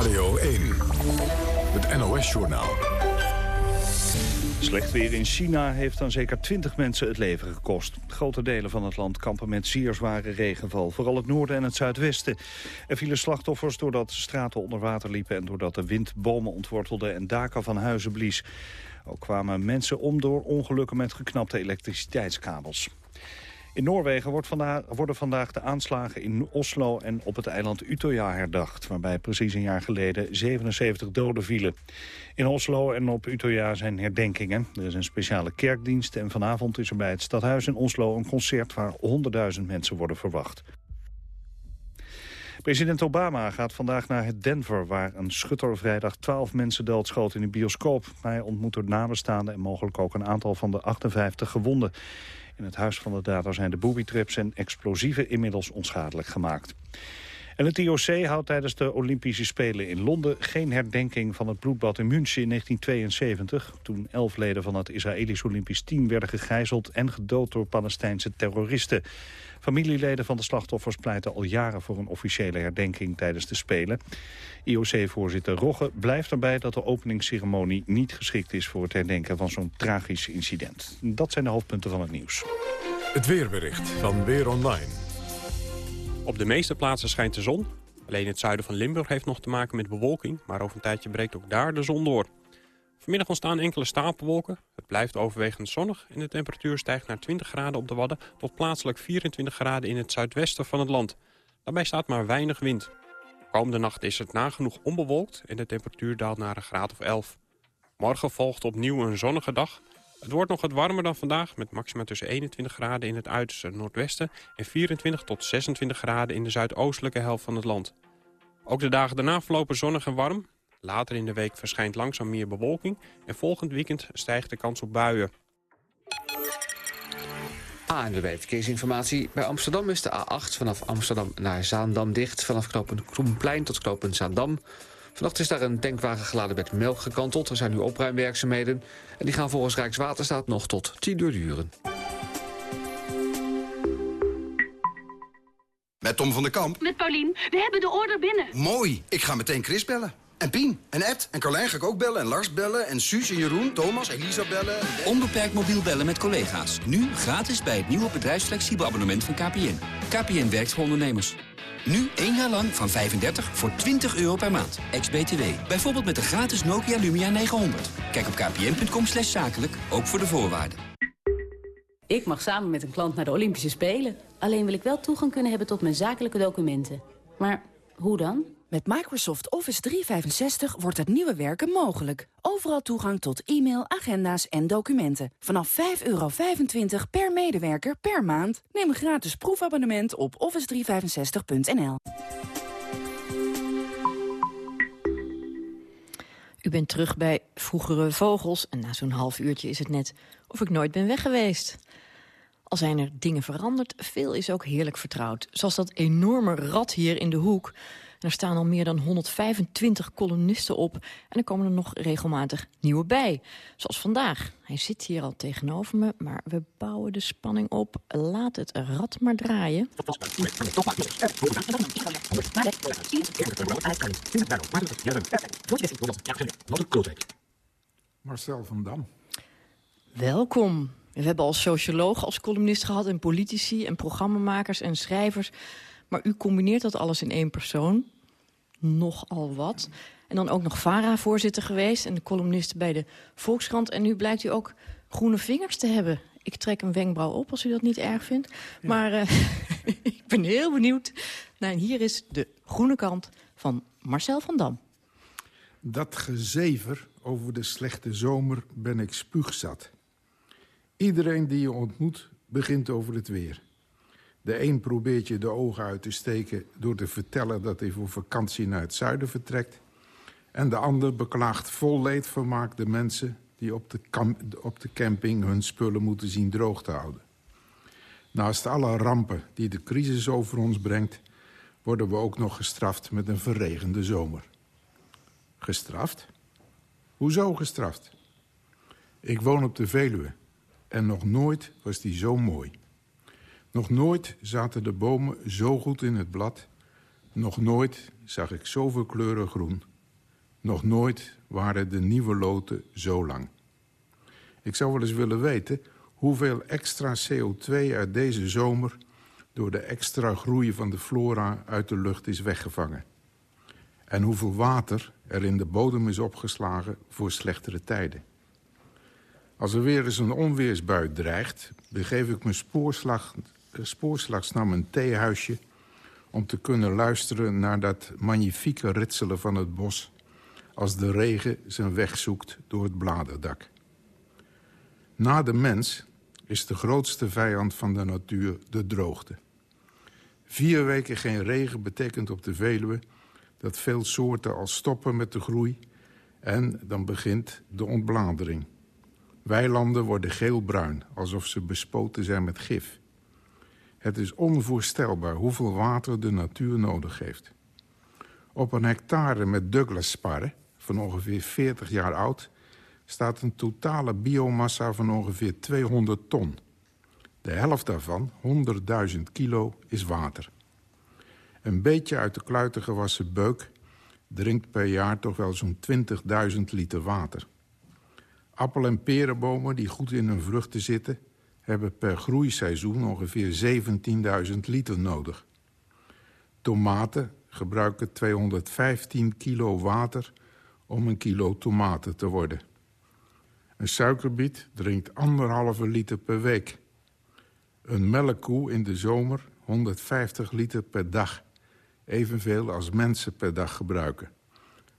Radio 1. Het NOS-journaal. Slecht weer in China heeft dan zeker 20 mensen het leven gekost. Grote delen van het land kampen met zeer zware regenval. Vooral het noorden en het zuidwesten. Er vielen slachtoffers doordat straten onder water liepen... en doordat de wind bomen ontwortelde en daken van huizen blies. Ook kwamen mensen om door ongelukken met geknapte elektriciteitskabels. In Noorwegen wordt vandaag, worden vandaag de aanslagen in Oslo en op het eiland Utøya herdacht... waarbij precies een jaar geleden 77 doden vielen. In Oslo en op Utøya zijn herdenkingen. Er is een speciale kerkdienst en vanavond is er bij het stadhuis in Oslo... een concert waar 100.000 mensen worden verwacht. President Obama gaat vandaag naar Denver... waar een schutter vrijdag 12 mensen doodschoot in een bioscoop. Hij ontmoet er nabestaanden en mogelijk ook een aantal van de 58 gewonden. In het huis van de dader zijn de booby-traps en explosieven inmiddels onschadelijk gemaakt. En het IOC houdt tijdens de Olympische Spelen in Londen geen herdenking van het bloedbad in München in 1972... toen elf leden van het Israëlisch Olympisch team werden gegijzeld en gedood door Palestijnse terroristen. Familieleden van de slachtoffers pleiten al jaren voor een officiële herdenking tijdens de Spelen. IOC-voorzitter Rogge blijft erbij dat de openingsceremonie niet geschikt is voor het herdenken van zo'n tragisch incident. Dat zijn de hoofdpunten van het nieuws. Het weerbericht van Weer Online. Op de meeste plaatsen schijnt de zon. Alleen het zuiden van Limburg heeft nog te maken met bewolking... maar over een tijdje breekt ook daar de zon door. Vanmiddag ontstaan enkele stapelwolken. Het blijft overwegend zonnig en de temperatuur stijgt naar 20 graden op de Wadden... tot plaatselijk 24 graden in het zuidwesten van het land. Daarbij staat maar weinig wind. Komende nacht is het nagenoeg onbewolkt en de temperatuur daalt naar een graad of 11. Morgen volgt opnieuw een zonnige dag. Het wordt nog wat warmer dan vandaag, met maxima tussen 21 graden in het uiterste noordwesten... en 24 tot 26 graden in de zuidoostelijke helft van het land. Ook de dagen daarna verlopen zonnig en warm. Later in de week verschijnt langzaam meer bewolking... en volgend weekend stijgt de kans op buien. ANWB Verkeersinformatie. Bij Amsterdam is de A8 vanaf Amsterdam naar Zaandam dicht. Vanaf knooppunt Kroenplein tot knooppunt Zaandam. Vannacht is daar een tankwagen geladen met melk gekanteld. Er zijn nu opruimwerkzaamheden. En die gaan volgens Rijkswaterstaat nog tot 10 uur duren. Met Tom van der Kamp. Met Paulien. We hebben de order binnen. Mooi. Ik ga meteen Chris bellen. En Pien, en Ed, en Carlijn ga ik ook bellen, en Lars bellen, en Suus en Jeroen, Thomas, Elisa bellen. Onbeperkt mobiel bellen met collega's. Nu gratis bij het nieuwe bedrijfsflexibel abonnement van KPN. KPN werkt voor ondernemers. Nu één jaar lang van 35 voor 20 euro per maand. Ex-BTW. Bijvoorbeeld met de gratis Nokia Lumia 900. Kijk op kpn.com slash zakelijk, ook voor de voorwaarden. Ik mag samen met een klant naar de Olympische Spelen. Alleen wil ik wel toegang kunnen hebben tot mijn zakelijke documenten. Maar hoe dan? Met Microsoft Office 365 wordt het nieuwe werken mogelijk. Overal toegang tot e-mail, agenda's en documenten. Vanaf 5,25 per medewerker per maand. Neem een gratis proefabonnement op office365.nl. U bent terug bij Vroegere Vogels en na zo'n half uurtje is het net of ik nooit ben weg geweest. Al zijn er dingen veranderd, veel is ook heerlijk vertrouwd. Zoals dat enorme rad hier in de hoek er staan al meer dan 125 columnisten op en er komen er nog regelmatig nieuwe bij. Zoals vandaag. Hij zit hier al tegenover me, maar we bouwen de spanning op. Laat het rad maar draaien. Marcel van Dam. Welkom. We hebben als socioloog, als columnist gehad... en politici en programmamakers en schrijvers... Maar u combineert dat alles in één persoon. Nogal wat. En dan ook nog VARA-voorzitter geweest... en de columnist bij de Volkskrant. En nu blijkt u ook groene vingers te hebben. Ik trek een wenkbrauw op als u dat niet erg vindt. Maar uh, [laughs] ik ben heel benieuwd. Nou, hier is de groene kant van Marcel van Dam. Dat gezever over de slechte zomer ben ik spuugzat. Iedereen die je ontmoet begint over het weer. De een probeert je de ogen uit te steken door te vertellen dat hij voor vakantie naar het zuiden vertrekt. En de ander beklaagt vol leedvermaak de mensen die op de, op de camping hun spullen moeten zien droog te houden. Naast alle rampen die de crisis over ons brengt... worden we ook nog gestraft met een verregende zomer. Gestraft? Hoezo gestraft? Ik woon op de Veluwe en nog nooit was die zo mooi. Nog nooit zaten de bomen zo goed in het blad. Nog nooit zag ik zoveel kleuren groen. Nog nooit waren de nieuwe loten zo lang. Ik zou wel eens willen weten hoeveel extra CO2 uit deze zomer... door de extra groei van de flora uit de lucht is weggevangen. En hoeveel water er in de bodem is opgeslagen voor slechtere tijden. Als er weer eens een onweersbui dreigt... begeef ik mijn spoorslag spoorslags naar mijn theehuisje... om te kunnen luisteren naar dat magnifieke ritselen van het bos... als de regen zijn weg zoekt door het bladerdak. Na de mens is de grootste vijand van de natuur de droogte. Vier weken geen regen betekent op de Veluwe... dat veel soorten al stoppen met de groei... en dan begint de ontbladering. Weilanden worden geelbruin, alsof ze bespoten zijn met gif. Het is onvoorstelbaar hoeveel water de natuur nodig heeft. Op een hectare met Douglas-sparren, van ongeveer 40 jaar oud... staat een totale biomassa van ongeveer 200 ton. De helft daarvan, 100.000 kilo, is water. Een beetje uit de kluiten gewassen beuk drinkt per jaar toch wel zo'n 20.000 liter water. Appel- en perenbomen die goed in hun vruchten zitten hebben per groeiseizoen ongeveer 17.000 liter nodig. Tomaten gebruiken 215 kilo water om een kilo tomaten te worden. Een suikerbiet drinkt anderhalve liter per week. Een melkkoe in de zomer 150 liter per dag. Evenveel als mensen per dag gebruiken.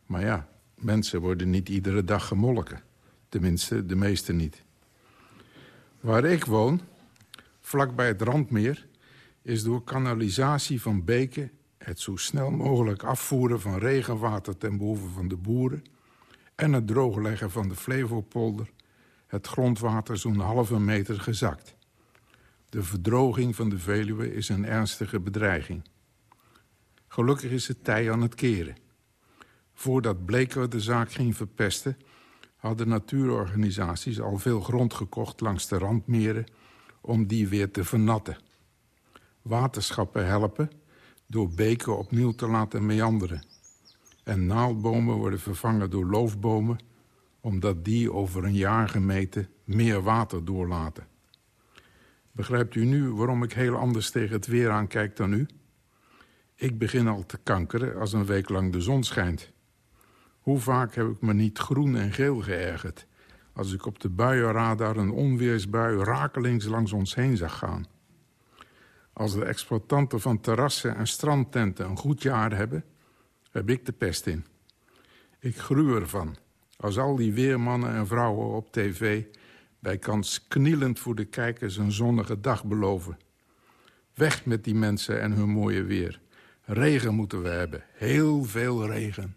Maar ja, mensen worden niet iedere dag gemolken. Tenminste, de meeste niet. Waar ik woon, vlakbij het Randmeer... is door kanalisatie van beken het zo snel mogelijk afvoeren van regenwater ten behoeve van de boeren... en het droogleggen van de Flevopolder het grondwater zo'n halve meter gezakt. De verdroging van de Veluwe is een ernstige bedreiging. Gelukkig is het tij aan het keren. Voordat Bleker de zaak ging verpesten... hadden natuurorganisaties al veel grond gekocht langs de randmeren... om die weer te vernatten. Waterschappen helpen door beken opnieuw te laten meanderen. En naaldbomen worden vervangen door loofbomen... omdat die over een jaar gemeten meer water doorlaten. Begrijpt u nu waarom ik heel anders tegen het weer aankijk dan u? Ik begin al te kankeren als een week lang de zon schijnt. Hoe vaak heb ik me niet groen en geel geërgerd... als ik op de buienradar een onweersbui rakelings langs ons heen zag gaan. Als de exploitanten van terrassen en strandtenten een goed jaar hebben... heb ik de pest in. Ik gruw ervan als al die weermannen en vrouwen op tv... bij kans knielend voor de kijkers een zonnige dag beloven. Weg met die mensen en hun mooie weer. Regen moeten we hebben. Heel veel regen.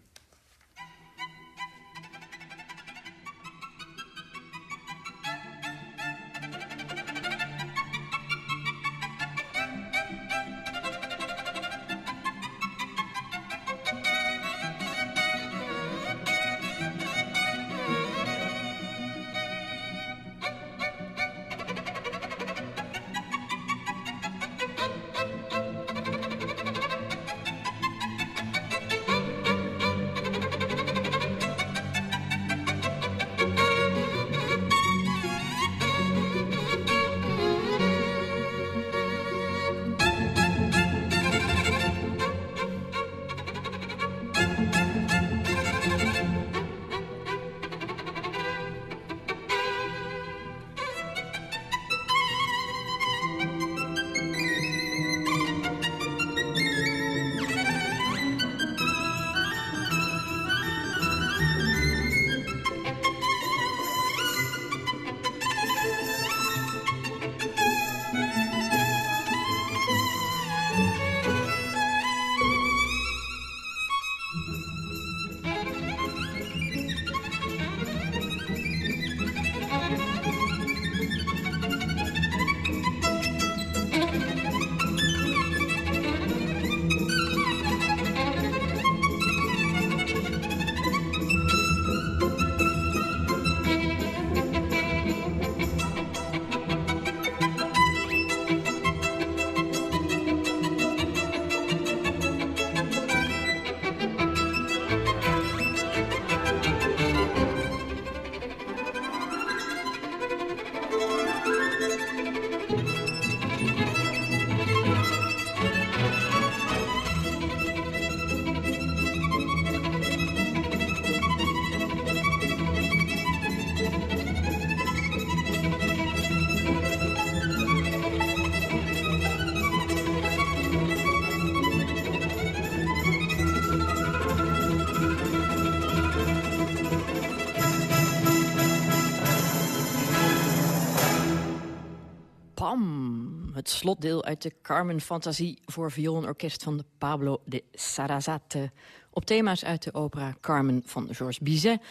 Het slotdeel uit de Carmen Fantasie voor viool en orkest van de Pablo de Sarasate. Op thema's uit de opera Carmen van Georges Bizet...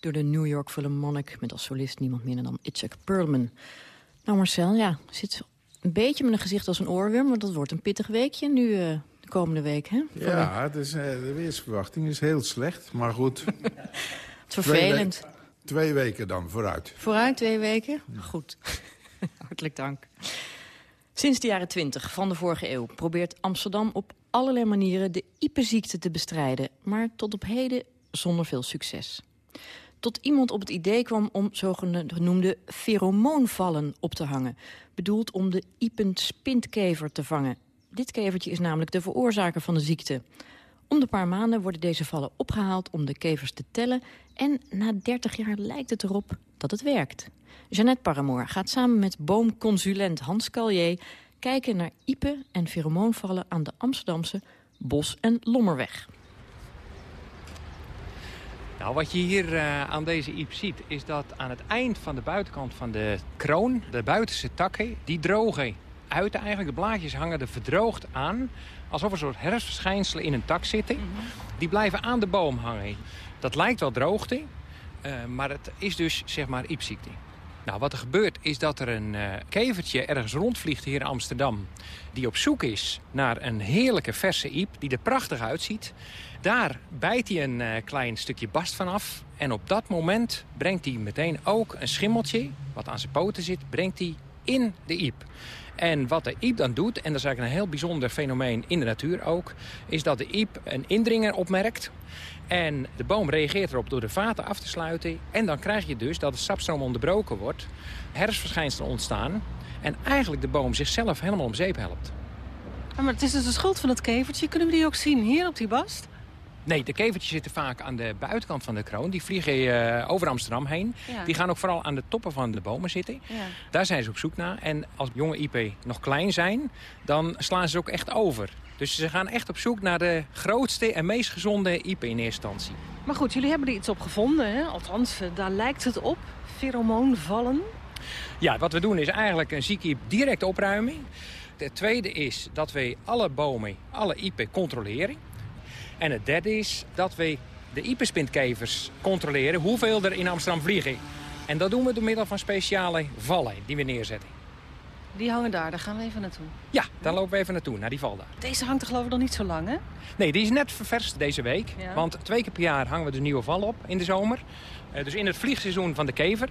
door de New York Philharmonic met als solist niemand minder dan Itzhak Perlman. Nou Marcel, ja, zit een beetje met een gezicht als een oorworm... maar dat wordt een pittig weekje nu uh, de komende week, hè? Ja, het is, uh, de weersverwachting is heel slecht, maar goed. [laughs] het vervelend. Twee, we twee weken dan, vooruit. Vooruit, twee weken? Goed. [laughs] Hartelijk dank. Sinds de jaren 20 van de vorige eeuw probeert Amsterdam op allerlei manieren de iepenziekte te bestrijden, maar tot op heden zonder veel succes. Tot iemand op het idee kwam om zogenoemde feromoonvallen op te hangen, bedoeld om de iepend spintkever te vangen. Dit kevertje is namelijk de veroorzaker van de ziekte. Om de paar maanden worden deze vallen opgehaald om de kevers te tellen en na 30 jaar lijkt het erop dat het werkt. Jeannette Paramoor gaat samen met boomconsulent Hans Callier... kijken naar iepen en pheromoonvallen aan de Amsterdamse Bos- en Lommerweg. Nou, wat je hier uh, aan deze iep ziet, is dat aan het eind van de buitenkant van de kroon... de buitenste takken, die drogen uit eigenlijk. De blaadjes hangen er verdroogd aan. Alsof er een soort herfstverschijnselen in een tak zitten. Mhm. Die blijven aan de boom hangen. Dat lijkt wel droogte, uh, maar het is dus zeg maar iepziekte. Nou, wat er gebeurt is dat er een uh, kevertje ergens rondvliegt hier in Amsterdam... die op zoek is naar een heerlijke verse iep die er prachtig uitziet. Daar bijt hij een uh, klein stukje bast vanaf. En op dat moment brengt hij meteen ook een schimmeltje... wat aan zijn poten zit, brengt hij in de iep. En wat de iep dan doet, en dat is eigenlijk een heel bijzonder fenomeen in de natuur ook... is dat de iep een indringer opmerkt... En de boom reageert erop door de vaten af te sluiten. En dan krijg je dus dat de sapstroom onderbroken wordt. Herfstverschijnselen ontstaan. En eigenlijk de boom zichzelf helemaal om zeep helpt. maar het is dus de schuld van het kevertje. Kunnen we die ook zien hier op die bast? Nee, de kevertjes zitten vaak aan de buitenkant van de kroon. Die vliegen uh, over Amsterdam heen. Ja. Die gaan ook vooral aan de toppen van de bomen zitten. Ja. Daar zijn ze op zoek naar. En als jonge IP nog klein zijn, dan slaan ze ook echt over. Dus ze gaan echt op zoek naar de grootste en meest gezonde IP in eerste instantie. Maar goed, jullie hebben er iets op gevonden. Hè? Althans, daar lijkt het op. Pheromoonvallen. Ja, wat we doen is eigenlijk een zieke ip direct opruimen. Het tweede is dat we alle bomen, alle IP controleren. En het derde is dat we de ipenspintkevers controleren hoeveel er in Amsterdam vliegen. En dat doen we door middel van speciale vallen die we neerzetten. Die hangen daar, daar gaan we even naartoe. Ja, daar lopen we even naartoe, naar die val daar. Deze hangt er geloof ik nog niet zo lang, hè? Nee, die is net ververst deze week. Ja. Want twee keer per jaar hangen we de nieuwe val op in de zomer. Uh, dus in het vliegseizoen van de kever.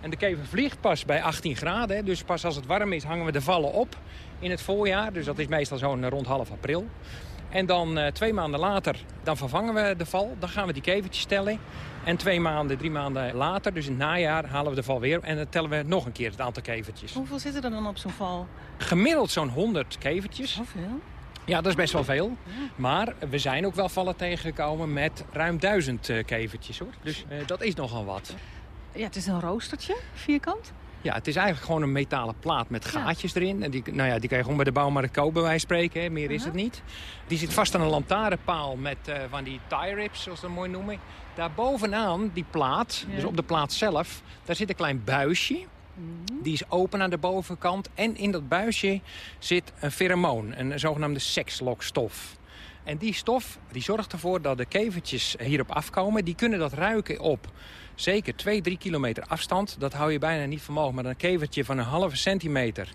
En de kever vliegt pas bij 18 graden. Hè. Dus pas als het warm is hangen we de vallen op in het voorjaar. Dus dat is meestal zo'n rond half april. En dan uh, twee maanden later, dan vervangen we de val. Dan gaan we die kevertjes tellen. En twee maanden, drie maanden later, dus in het najaar, halen we de val weer. En dan tellen we nog een keer het aantal kevertjes. Hoeveel zitten er dan op zo'n val? Gemiddeld zo'n 100 kevertjes. Zoveel? Ja, dat is best wel veel. Maar we zijn ook wel vallen tegengekomen met ruim duizend uh, kevertjes. hoor. Dus uh, dat is nogal wat. Ja, het is een roostertje, vierkant. Ja, het is eigenlijk gewoon een metalen plaat met gaatjes ja. erin. En die, nou ja, die kan je gewoon bij de bouwmarkt kopen, bij wijze van spreken. Hè. Meer is het niet. Die zit vast aan een lantaarnpaal met uh, van die tie rips, zoals ze dat mooi noemen. Daar bovenaan, die plaat, ja. dus op de plaat zelf, daar zit een klein buisje. Mhm. Die is open aan de bovenkant. En in dat buisje zit een pheromoon, een zogenaamde sekslokstof. En die stof die zorgt ervoor dat de kevertjes hierop afkomen. Die kunnen dat ruiken op zeker 2, 3 kilometer afstand. Dat hou je bijna niet voor mogelijk. Maar een kevertje van een halve centimeter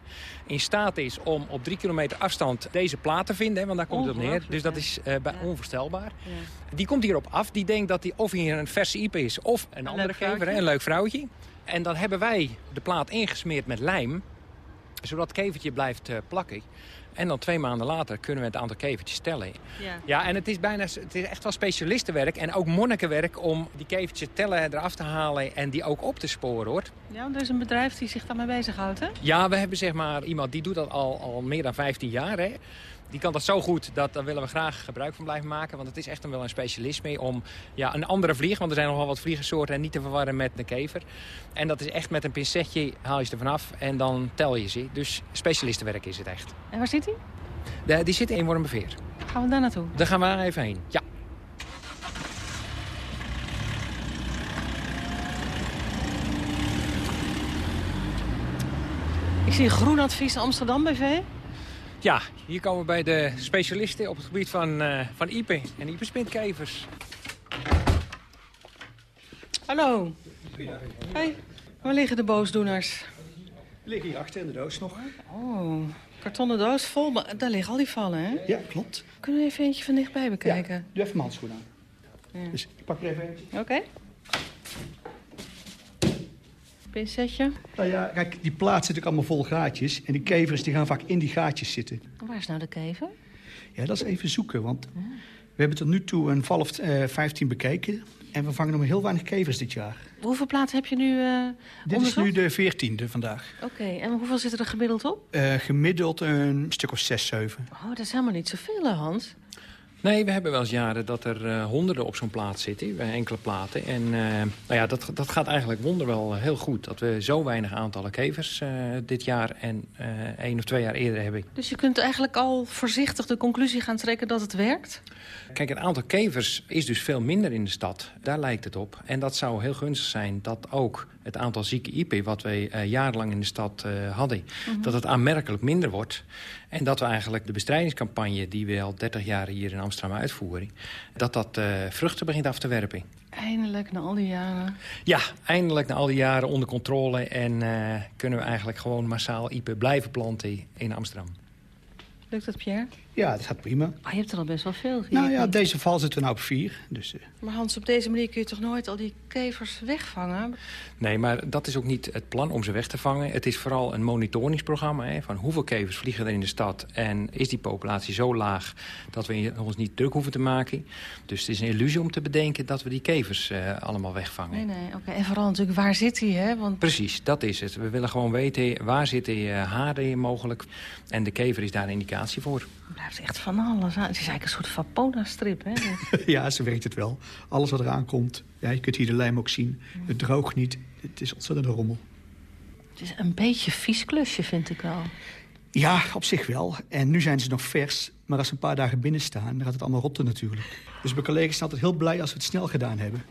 in staat is om op 3 kilometer afstand deze plaat te vinden. Hè, want daar komt het op neer. Dus dat is uh, ja. onvoorstelbaar. Ja. Die komt hierop af. Die denkt dat hij of hier een verse ieper is of een, een andere kever. Hè, een leuk vrouwtje. En dan hebben wij de plaat ingesmeerd met lijm. Zodat het kevertje blijft uh, plakken. En dan twee maanden later kunnen we het aantal kevertjes tellen. Ja, ja en het is, bijna, het is echt wel specialistenwerk en ook monnikenwerk... om die kevertjes tellen, eraf te halen en die ook op te sporen, hoor. Ja, er is een bedrijf die zich daarmee bezighoudt, hè? Ja, we hebben zeg maar iemand die doet dat al, al meer dan 15 jaar, hè. Die kan dat zo goed, dat daar willen we graag gebruik van blijven maken. Want het is echt wel een specialist mee om ja, een andere vlieg... want er zijn nogal wat vliegensoorten en niet te verwarren met een kever. En dat is echt met een pincetje haal je ze er vanaf en dan tel je ze. Dus specialistenwerk is het echt. En waar zit hij? De, die zit in Wormerveer. Gaan we daar naartoe? Daar gaan we even heen, ja. Ik zie Groenadvies Amsterdam BV. Ja, hier komen we bij de specialisten op het gebied van, uh, van iepen en iepenspintkevers. Hallo. Hey, waar liggen de boosdoeners? Die liggen hier achter in de doos nog. Oh, kartonnen doos vol, maar daar liggen al die vallen, hè? Ja, klopt. Kunnen we even eentje van dichtbij bekijken? Ja, doe even mijn handschoen aan. Ja. Dus ik pak er even eentje. Oké. Okay. Pincetje. Nou ja, kijk, die plaat zit ook allemaal vol gaatjes. En die kevers die gaan vaak in die gaatjes zitten. Waar is nou de kever? Ja, dat is even zoeken, want ja. we hebben tot nu toe een val of uh, 15 bekeken. En we vangen nog heel weinig kevers dit jaar. Hoeveel platen heb je nu uh, Dit onderzocht? is nu de veertiende vandaag. Oké, okay. en hoeveel zitten er gemiddeld op? Uh, gemiddeld een stuk of zes, zeven. Oh, dat is helemaal niet zoveel, Hans. Nee, we hebben wel eens jaren dat er uh, honderden op zo'n plaat zitten, bij enkele platen. En uh, nou ja, dat, dat gaat eigenlijk wonderwel heel goed. Dat we zo weinig aantallen kevers uh, dit jaar en één of twee jaar eerder hebben. Dus je kunt eigenlijk al voorzichtig de conclusie gaan trekken dat het werkt? Kijk, het aantal kevers is dus veel minder in de stad. Daar lijkt het op. En dat zou heel gunstig zijn dat ook het aantal zieke IP... wat wij jarenlang in de stad hadden, -hmm. dat het aanmerkelijk minder wordt. En dat we eigenlijk de bestrijdingscampagne... die we al 30 jaar hier in Amsterdam uitvoeren... dat dat uh, vruchten begint af te werpen. Eindelijk, na al die jaren. Ja, eindelijk na al die jaren onder controle... en kunnen we eigenlijk gewoon massaal IP blijven planten in Amsterdam. Lukt dat, Pierre? Ja, dat gaat prima. Oh, je hebt er al best wel veel. Nou ja, deze val zitten we nou op vier. Dus, uh... Maar Hans, op deze manier kun je toch nooit al die kevers wegvangen? Nee, maar dat is ook niet het plan om ze weg te vangen. Het is vooral een monitoringsprogramma. Hè, van hoeveel kevers vliegen er in de stad? En is die populatie zo laag dat we ons niet druk hoeven te maken? Dus het is een illusie om te bedenken dat we die kevers uh, allemaal wegvangen. Nee, nee. Oké. En vooral natuurlijk, waar zit hij? Hè? Want... Precies, dat is het. We willen gewoon weten, waar zitten uh, haarden mogelijk? En de kever is daar een indicatie voor. Het blijft echt van alles. Het is eigenlijk een soort Vapona-strip, hè? [laughs] ja, ze weet het wel. Alles wat eraan komt. Ja, je kunt hier de lijm ook zien. Het droogt niet. Het is ontzettend een rommel. Het is een beetje vies klusje, vind ik wel. Ja, op zich wel. En nu zijn ze nog vers. Maar als ze een paar dagen binnen staan, dan gaat het allemaal rotten natuurlijk. Dus mijn collega's zijn altijd heel blij als we het snel gedaan hebben.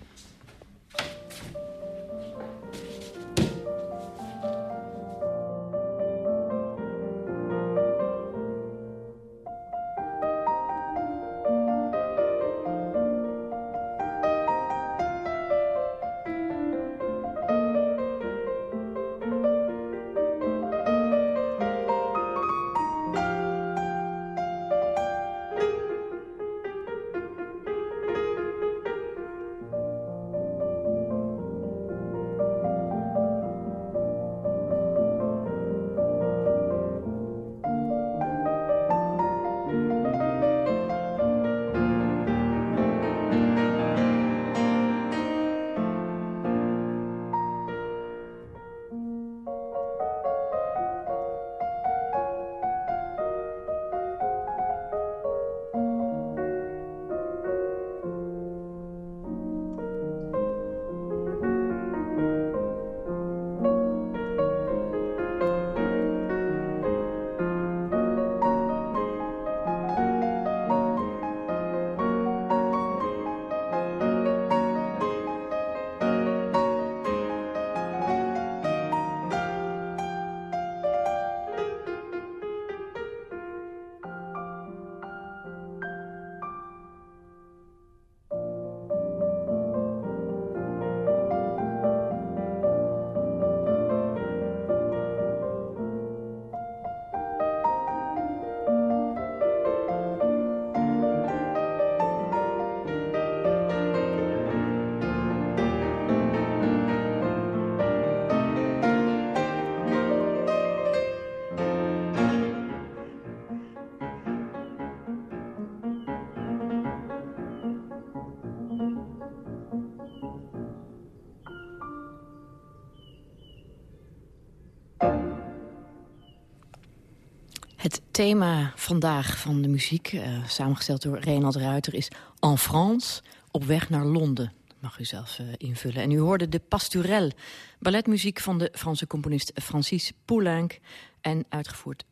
Thema vandaag van de muziek, uh, samengesteld door Renald Ruiter... is En France, op weg naar Londen. Mag u zelf uh, invullen. En u hoorde de Pastourelle, balletmuziek van de Franse componist Francis Poulenc... en uitgevoerd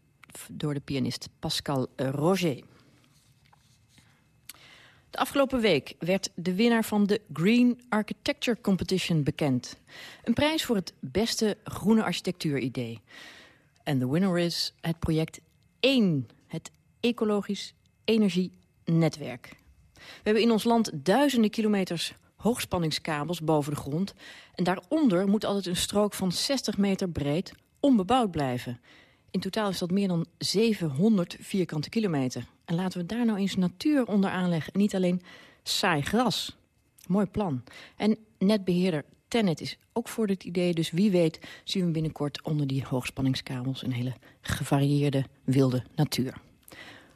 door de pianist Pascal Roger. De afgelopen week werd de winnaar van de Green Architecture Competition bekend. Een prijs voor het beste groene architectuuridee. En de winner is het project 1, het Ecologisch Energienetwerk. We hebben in ons land duizenden kilometers hoogspanningskabels boven de grond. En daaronder moet altijd een strook van 60 meter breed onbebouwd blijven. In totaal is dat meer dan 700 vierkante kilometer. En laten we daar nou eens natuur onder aanleggen. En niet alleen saai gras. Mooi plan. En netbeheerder Tennet is ook voor dit idee. Dus wie weet zien we binnenkort onder die hoogspanningskabels... een hele gevarieerde wilde natuur.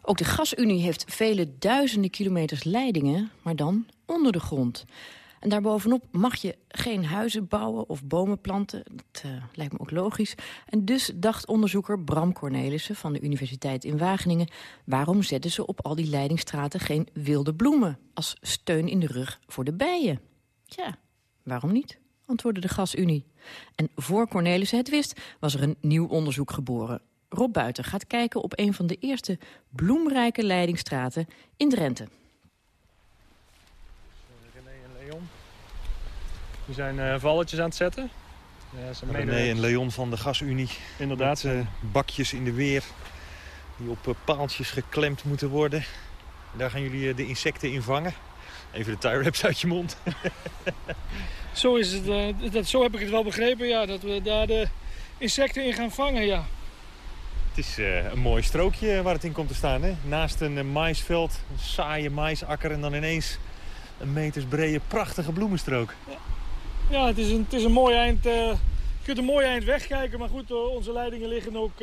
Ook de gasunie heeft vele duizenden kilometers leidingen, maar dan onder de grond. En daarbovenop mag je geen huizen bouwen of bomen planten. Dat uh, lijkt me ook logisch. En dus dacht onderzoeker Bram Cornelissen van de Universiteit in Wageningen... waarom zetten ze op al die leidingstraten geen wilde bloemen... als steun in de rug voor de bijen? Tja, waarom niet? antwoordde de Gasunie. En voor Cornelissen het wist, was er een nieuw onderzoek geboren. Rob Buiten gaat kijken op een van de eerste bloemrijke leidingstraten in Drenthe. René en Leon. Die zijn uh, valletjes aan het zetten. Ja, zijn René en Leon van de Gasunie. Inderdaad. Met, uh, bakjes in de weer die op uh, paaltjes geklemd moeten worden. Daar gaan jullie de insecten in vangen. Even de tie wraps uit je mond. zo, is het, uh, dat, zo heb ik het wel begrepen, ja. Dat we daar de insecten in gaan vangen, ja. Het is uh, een mooi strookje waar het in komt te staan, hè? Naast een uh, maisveld, een saaie maisakker... en dan ineens een metersbrede, prachtige bloemenstrook. Ja, ja het, is een, het is een mooi eind... je kunt een mooi eind wegkijken, maar goed, onze leidingen liggen ook...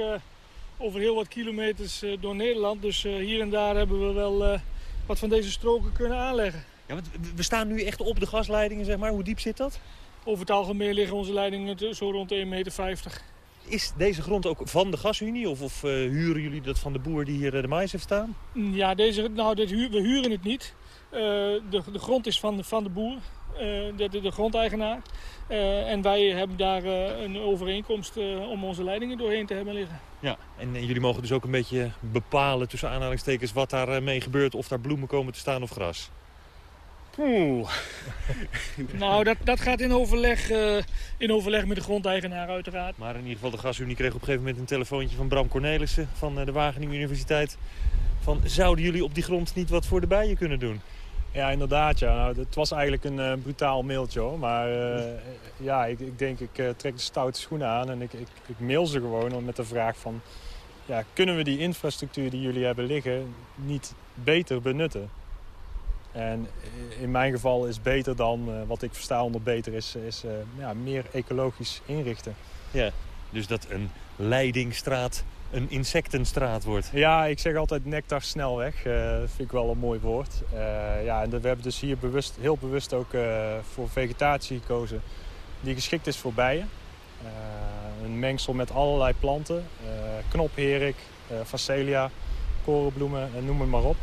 over heel wat kilometers door Nederland. Dus hier en daar hebben we wel wat van deze stroken kunnen aanleggen. Ja, want we staan nu echt op de gasleidingen, zeg maar. Hoe diep zit dat? Over het algemeen liggen onze leidingen zo rond 1,50 meter. Is deze grond ook van de gasunie? Of, of uh, huren jullie dat van de boer die hier de mais heeft staan? Ja, deze, nou, dit huur, we huren het niet. Uh, de, de grond is van de, van de boer, uh, de, de, de, grondeigenaar. en wij hebben daar een overeenkomst om onze leidingen doorheen te hebben liggen. Ja, en, en, jullie mogen dus ook een beetje bepalen tussen aanhalingstekens wat daar mee gebeurt. Of daar bloemen komen te staan of gras. Oeh. [laughs] nou, dat, dat gaat in overleg, uh, in overleg met de grondeigenaar uiteraard. Maar in ieder geval, de gasunie kreeg op een gegeven moment een telefoontje van Bram Cornelissen van uh, de Wageningen Universiteit. Van, zouden jullie op die grond niet wat voor de bijen kunnen doen? Ja, inderdaad. Ja. Nou, het was eigenlijk een uh, brutaal mailtje hoor. Maar ja, ik, ik, denk ik trek de stoute schoenen aan en ik, ik, ik mail ze gewoon met de vraag van... Ja, kunnen we die infrastructuur die jullie hebben liggen niet beter benutten? En in mijn geval is beter dan, uh, wat ik versta onder beter, is, is uh, ja, meer ecologisch inrichten. Ja, dus dat een leidingstraat een insectenstraat wordt. Ja, ik zeg altijd nectar snelweg. Uh, dat vind ik wel een mooi woord. ja, en we hebben dus hier bewust, heel bewust ook voor vegetatie gekozen die geschikt is voor bijen. een mengsel met allerlei planten. knopherik, facelia, korenbloemen, noem het maar op.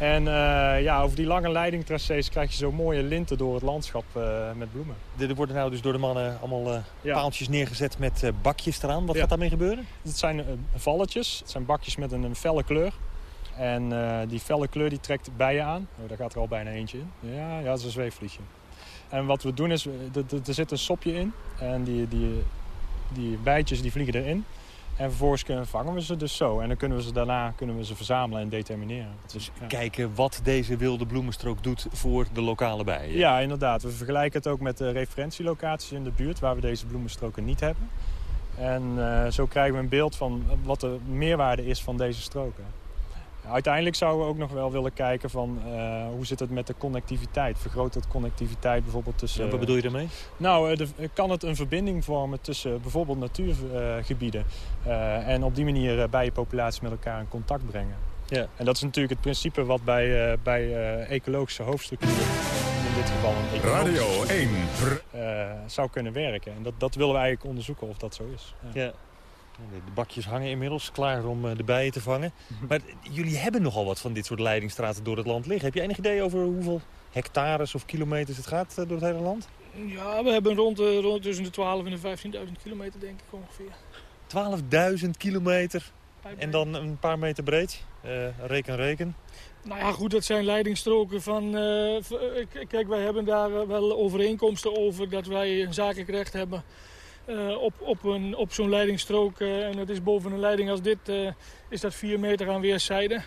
En uh, ja, over die lange leidingtracés krijg je zo mooie linten door het landschap uh, met bloemen. Er worden nou dus door de mannen allemaal uh, ja. paaltjes neergezet met bakjes eraan. Wat ja. gaat daarmee gebeuren? Het zijn valletjes. Het zijn bakjes met een, een felle kleur. En die felle kleur die trekt bijen aan. Oh, daar gaat er al bijna eentje in. Ja, ja dat is een zweefvliesje. En wat we doen is, er zit een sopje in. En die, die, die bijtjes die vliegen erin. En vervolgens vangen we ze dus zo. En dan kunnen we ze daarna kunnen we ze verzamelen en determineren. Dus ja. kijken wat deze wilde bloemenstrook doet voor de lokale bijen. Ja, inderdaad. We vergelijken het ook met de referentielocaties in de buurt... waar we deze bloemenstroken niet hebben. En uh, zo krijgen we een beeld van wat de meerwaarde is van deze stroken. Uiteindelijk zouden we ook nog wel willen kijken van uh, hoe zit het met de connectiviteit. Vergroot het connectiviteit bijvoorbeeld tussen... Ja, wat bedoel je daarmee? Nou, de, kan het een verbinding vormen tussen bijvoorbeeld natuurgebieden. Uh, en op die manier bijenpopulaties met elkaar in contact brengen. Ja. En dat is natuurlijk het principe wat bij, uh, bij ecologische hoofdstructuren, in dit geval een Radio 1, zou kunnen werken. En dat, dat willen we eigenlijk onderzoeken of dat zo is. Ja. ja. De bakjes hangen inmiddels, klaar om eh, de bijen te vangen. [laughs] Maar jullie hebben nogal wat van dit soort leidingstraten door het land liggen. Heb je enig idee over hoeveel hectares of kilometers het gaat eh, door het hele land? Ja, we hebben rond, de, rond tussen de 12 en de 15.000 kilometer denk ik ongeveer. 12.000 kilometer en dan een paar meter breed? Uh, reken, reken. Nou ja, goed, dat zijn leidingstroken van... Uh, kijk, wij hebben daar wel overeenkomsten over dat wij een zakelijk recht hebben uh, op, op, een, op zo'n leidingstrook. Uh, en dat is boven een leiding als dit, uh, is dat 4 meter aan weerszijden.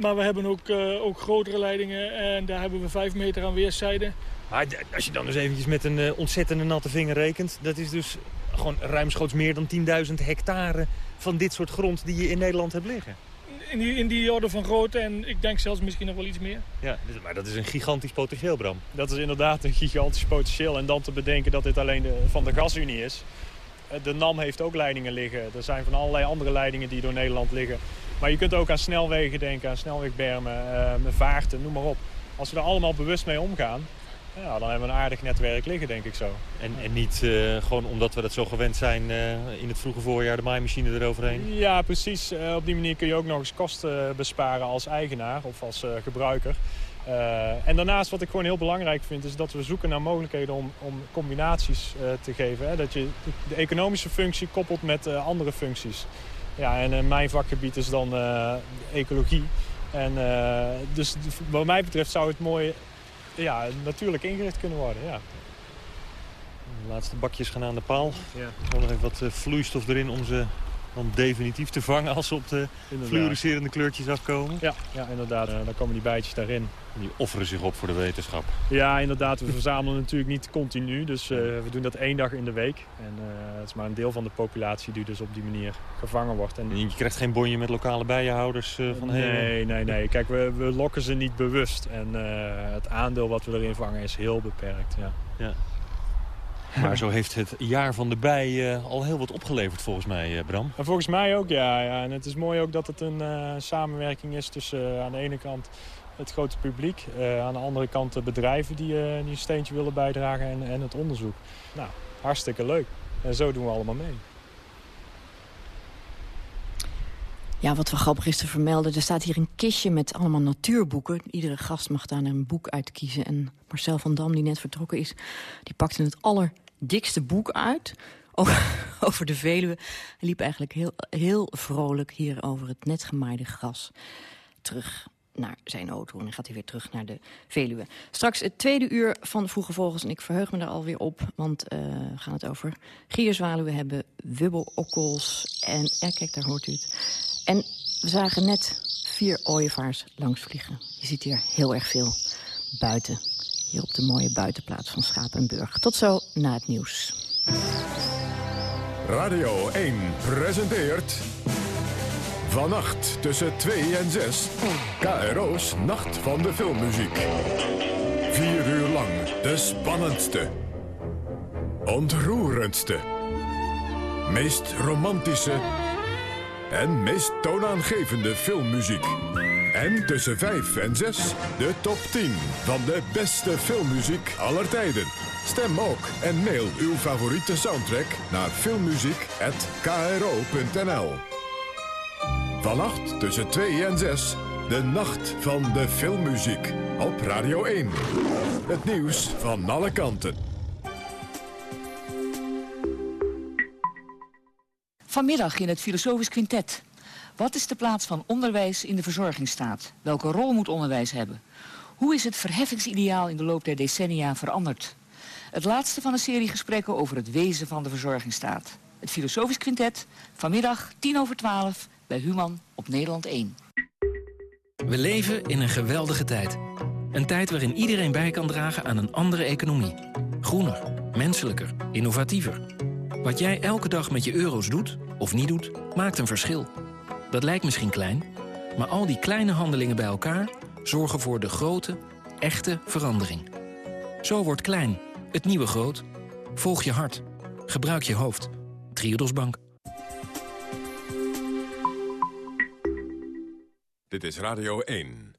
Maar we hebben ook, ook grotere leidingen en daar hebben we 5 meter aan weerszijden. Maar als je dan dus eventjes met een ontzettende natte vinger rekent... dat is dus gewoon ruimschoots meer dan 10.000 hectare van dit soort grond die je in Nederland hebt liggen. In die, in die orde van grootte en ik denk zelfs misschien nog wel iets meer. Ja, maar dat is een gigantisch potentieel, Bram. Dat is inderdaad een gigantisch potentieel. En dan te bedenken dat dit alleen de, van de gasunie is. Eh, de NAM heeft ook leidingen liggen. Er zijn van allerlei andere leidingen die door Nederland liggen. Maar je kunt ook aan snelwegen denken, aan snelwegbermen, uh, vaarten, noem maar op. Als we er allemaal bewust mee omgaan, ja, dan hebben we een aardig netwerk liggen, denk ik zo. En, en niet uh, gewoon omdat we dat zo gewend zijn uh, in het vroege voorjaar de maaimachine eroverheen? Ja, precies. Uh, op die manier kun je ook nog eens kosten besparen als eigenaar of als gebruiker. en daarnaast wat ik gewoon heel belangrijk vind... is dat we zoeken naar mogelijkheden om, om combinaties te geven. Hè? Dat je de economische functie koppelt met andere functies. Ja, en mijn vakgebied is dan ecologie. En dus wat mij betreft zou het mooi ja, natuurlijk ingericht kunnen worden. Ja. De laatste bakjes gaan aan de paal. Ja. Nog even wat uh, vloeistof erin om ze dan definitief te vangen als ze op de fluoriserende kleurtjes afkomen. Ja, ja inderdaad. Uh, dan komen die bijtjes daarin. Die offeren zich op voor de wetenschap. Ja, inderdaad. We [laughs] verzamelen natuurlijk niet continu. Dus uh, we doen dat één dag in de week. En uh, het is maar een deel van de populatie die dus op die manier gevangen wordt. En, je krijgt geen bonje met lokale bijenhouders uh, van... Nee, nee, nee. [laughs] Kijk, we, we lokken ze niet bewust. En het aandeel wat we erin vangen is heel beperkt. Ja. ja. [laughs] Maar zo heeft het jaar van de bij uh, al heel wat opgeleverd volgens mij, uh, Bram. En volgens mij ook, ja, ja. En het is mooi ook dat het een uh, samenwerking is tussen aan de ene kant het grote publiek. Aan de andere kant de bedrijven die, die een steentje willen bijdragen en, en het onderzoek. Nou, hartstikke leuk. En zo doen we allemaal mee. Ja, wat wel grappig is te vermelden. Er staat hier een kistje met allemaal natuurboeken. Iedere gast mag daar een boek uitkiezen. En Marcel van Dam, die net vertrokken is... die pakte het allerdikste boek uit [laughs] over de Veluwe. Liep eigenlijk heel, heel vrolijk hier over het net gemaaide gras terug naar zijn auto. En dan gaat hij weer terug naar de Veluwe. Straks het tweede uur van Vroege Vogels. En ik verheug me daar alweer op. Want uh, we gaan het over gierzwaluwen hebben. Wubbelokkels. En kijk, daar hoort u het. En we zagen net vier ooievaars langs vliegen. Je ziet hier heel erg veel buiten. Hier op de mooie buitenplaats van Schapenburg. Tot zo na het nieuws. Radio 1 presenteert... Vannacht tussen 2 en 6. KRO's Nacht van de Filmmuziek. Vier uur lang de spannendste. Ontroerendste. Meest romantische. En meest toonaangevende filmmuziek. En tussen 5 en 6 de top 10 van de beste filmmuziek aller tijden. Stem ook en mail uw favoriete soundtrack naar filmmuziek.kro.nl Vannacht tussen 2 en 6, de nacht van de filmmuziek. Op Radio 1. Het nieuws van alle kanten. Vanmiddag in het Filosofisch Quintet. Wat is de plaats van onderwijs in de verzorgingsstaat? Welke rol moet onderwijs hebben? Hoe is het verheffingsideaal in de loop der decennia veranderd? Het laatste van een serie gesprekken over het wezen van de verzorgingsstaat. Het Filosofisch Quintet, vanmiddag 10 over 12 bij Human op Nederland 1. We leven in een geweldige tijd. Een tijd waarin iedereen bij kan dragen aan een andere economie. Groener, menselijker, innovatiever. Wat jij elke dag met je euro's doet, of niet doet, maakt een verschil. Dat lijkt misschien klein, maar al die kleine handelingen bij elkaar... zorgen voor de grote, echte verandering. Zo wordt klein, het nieuwe groot. Volg je hart. Gebruik je hoofd. Triodos Bank. Dit is Radio 1.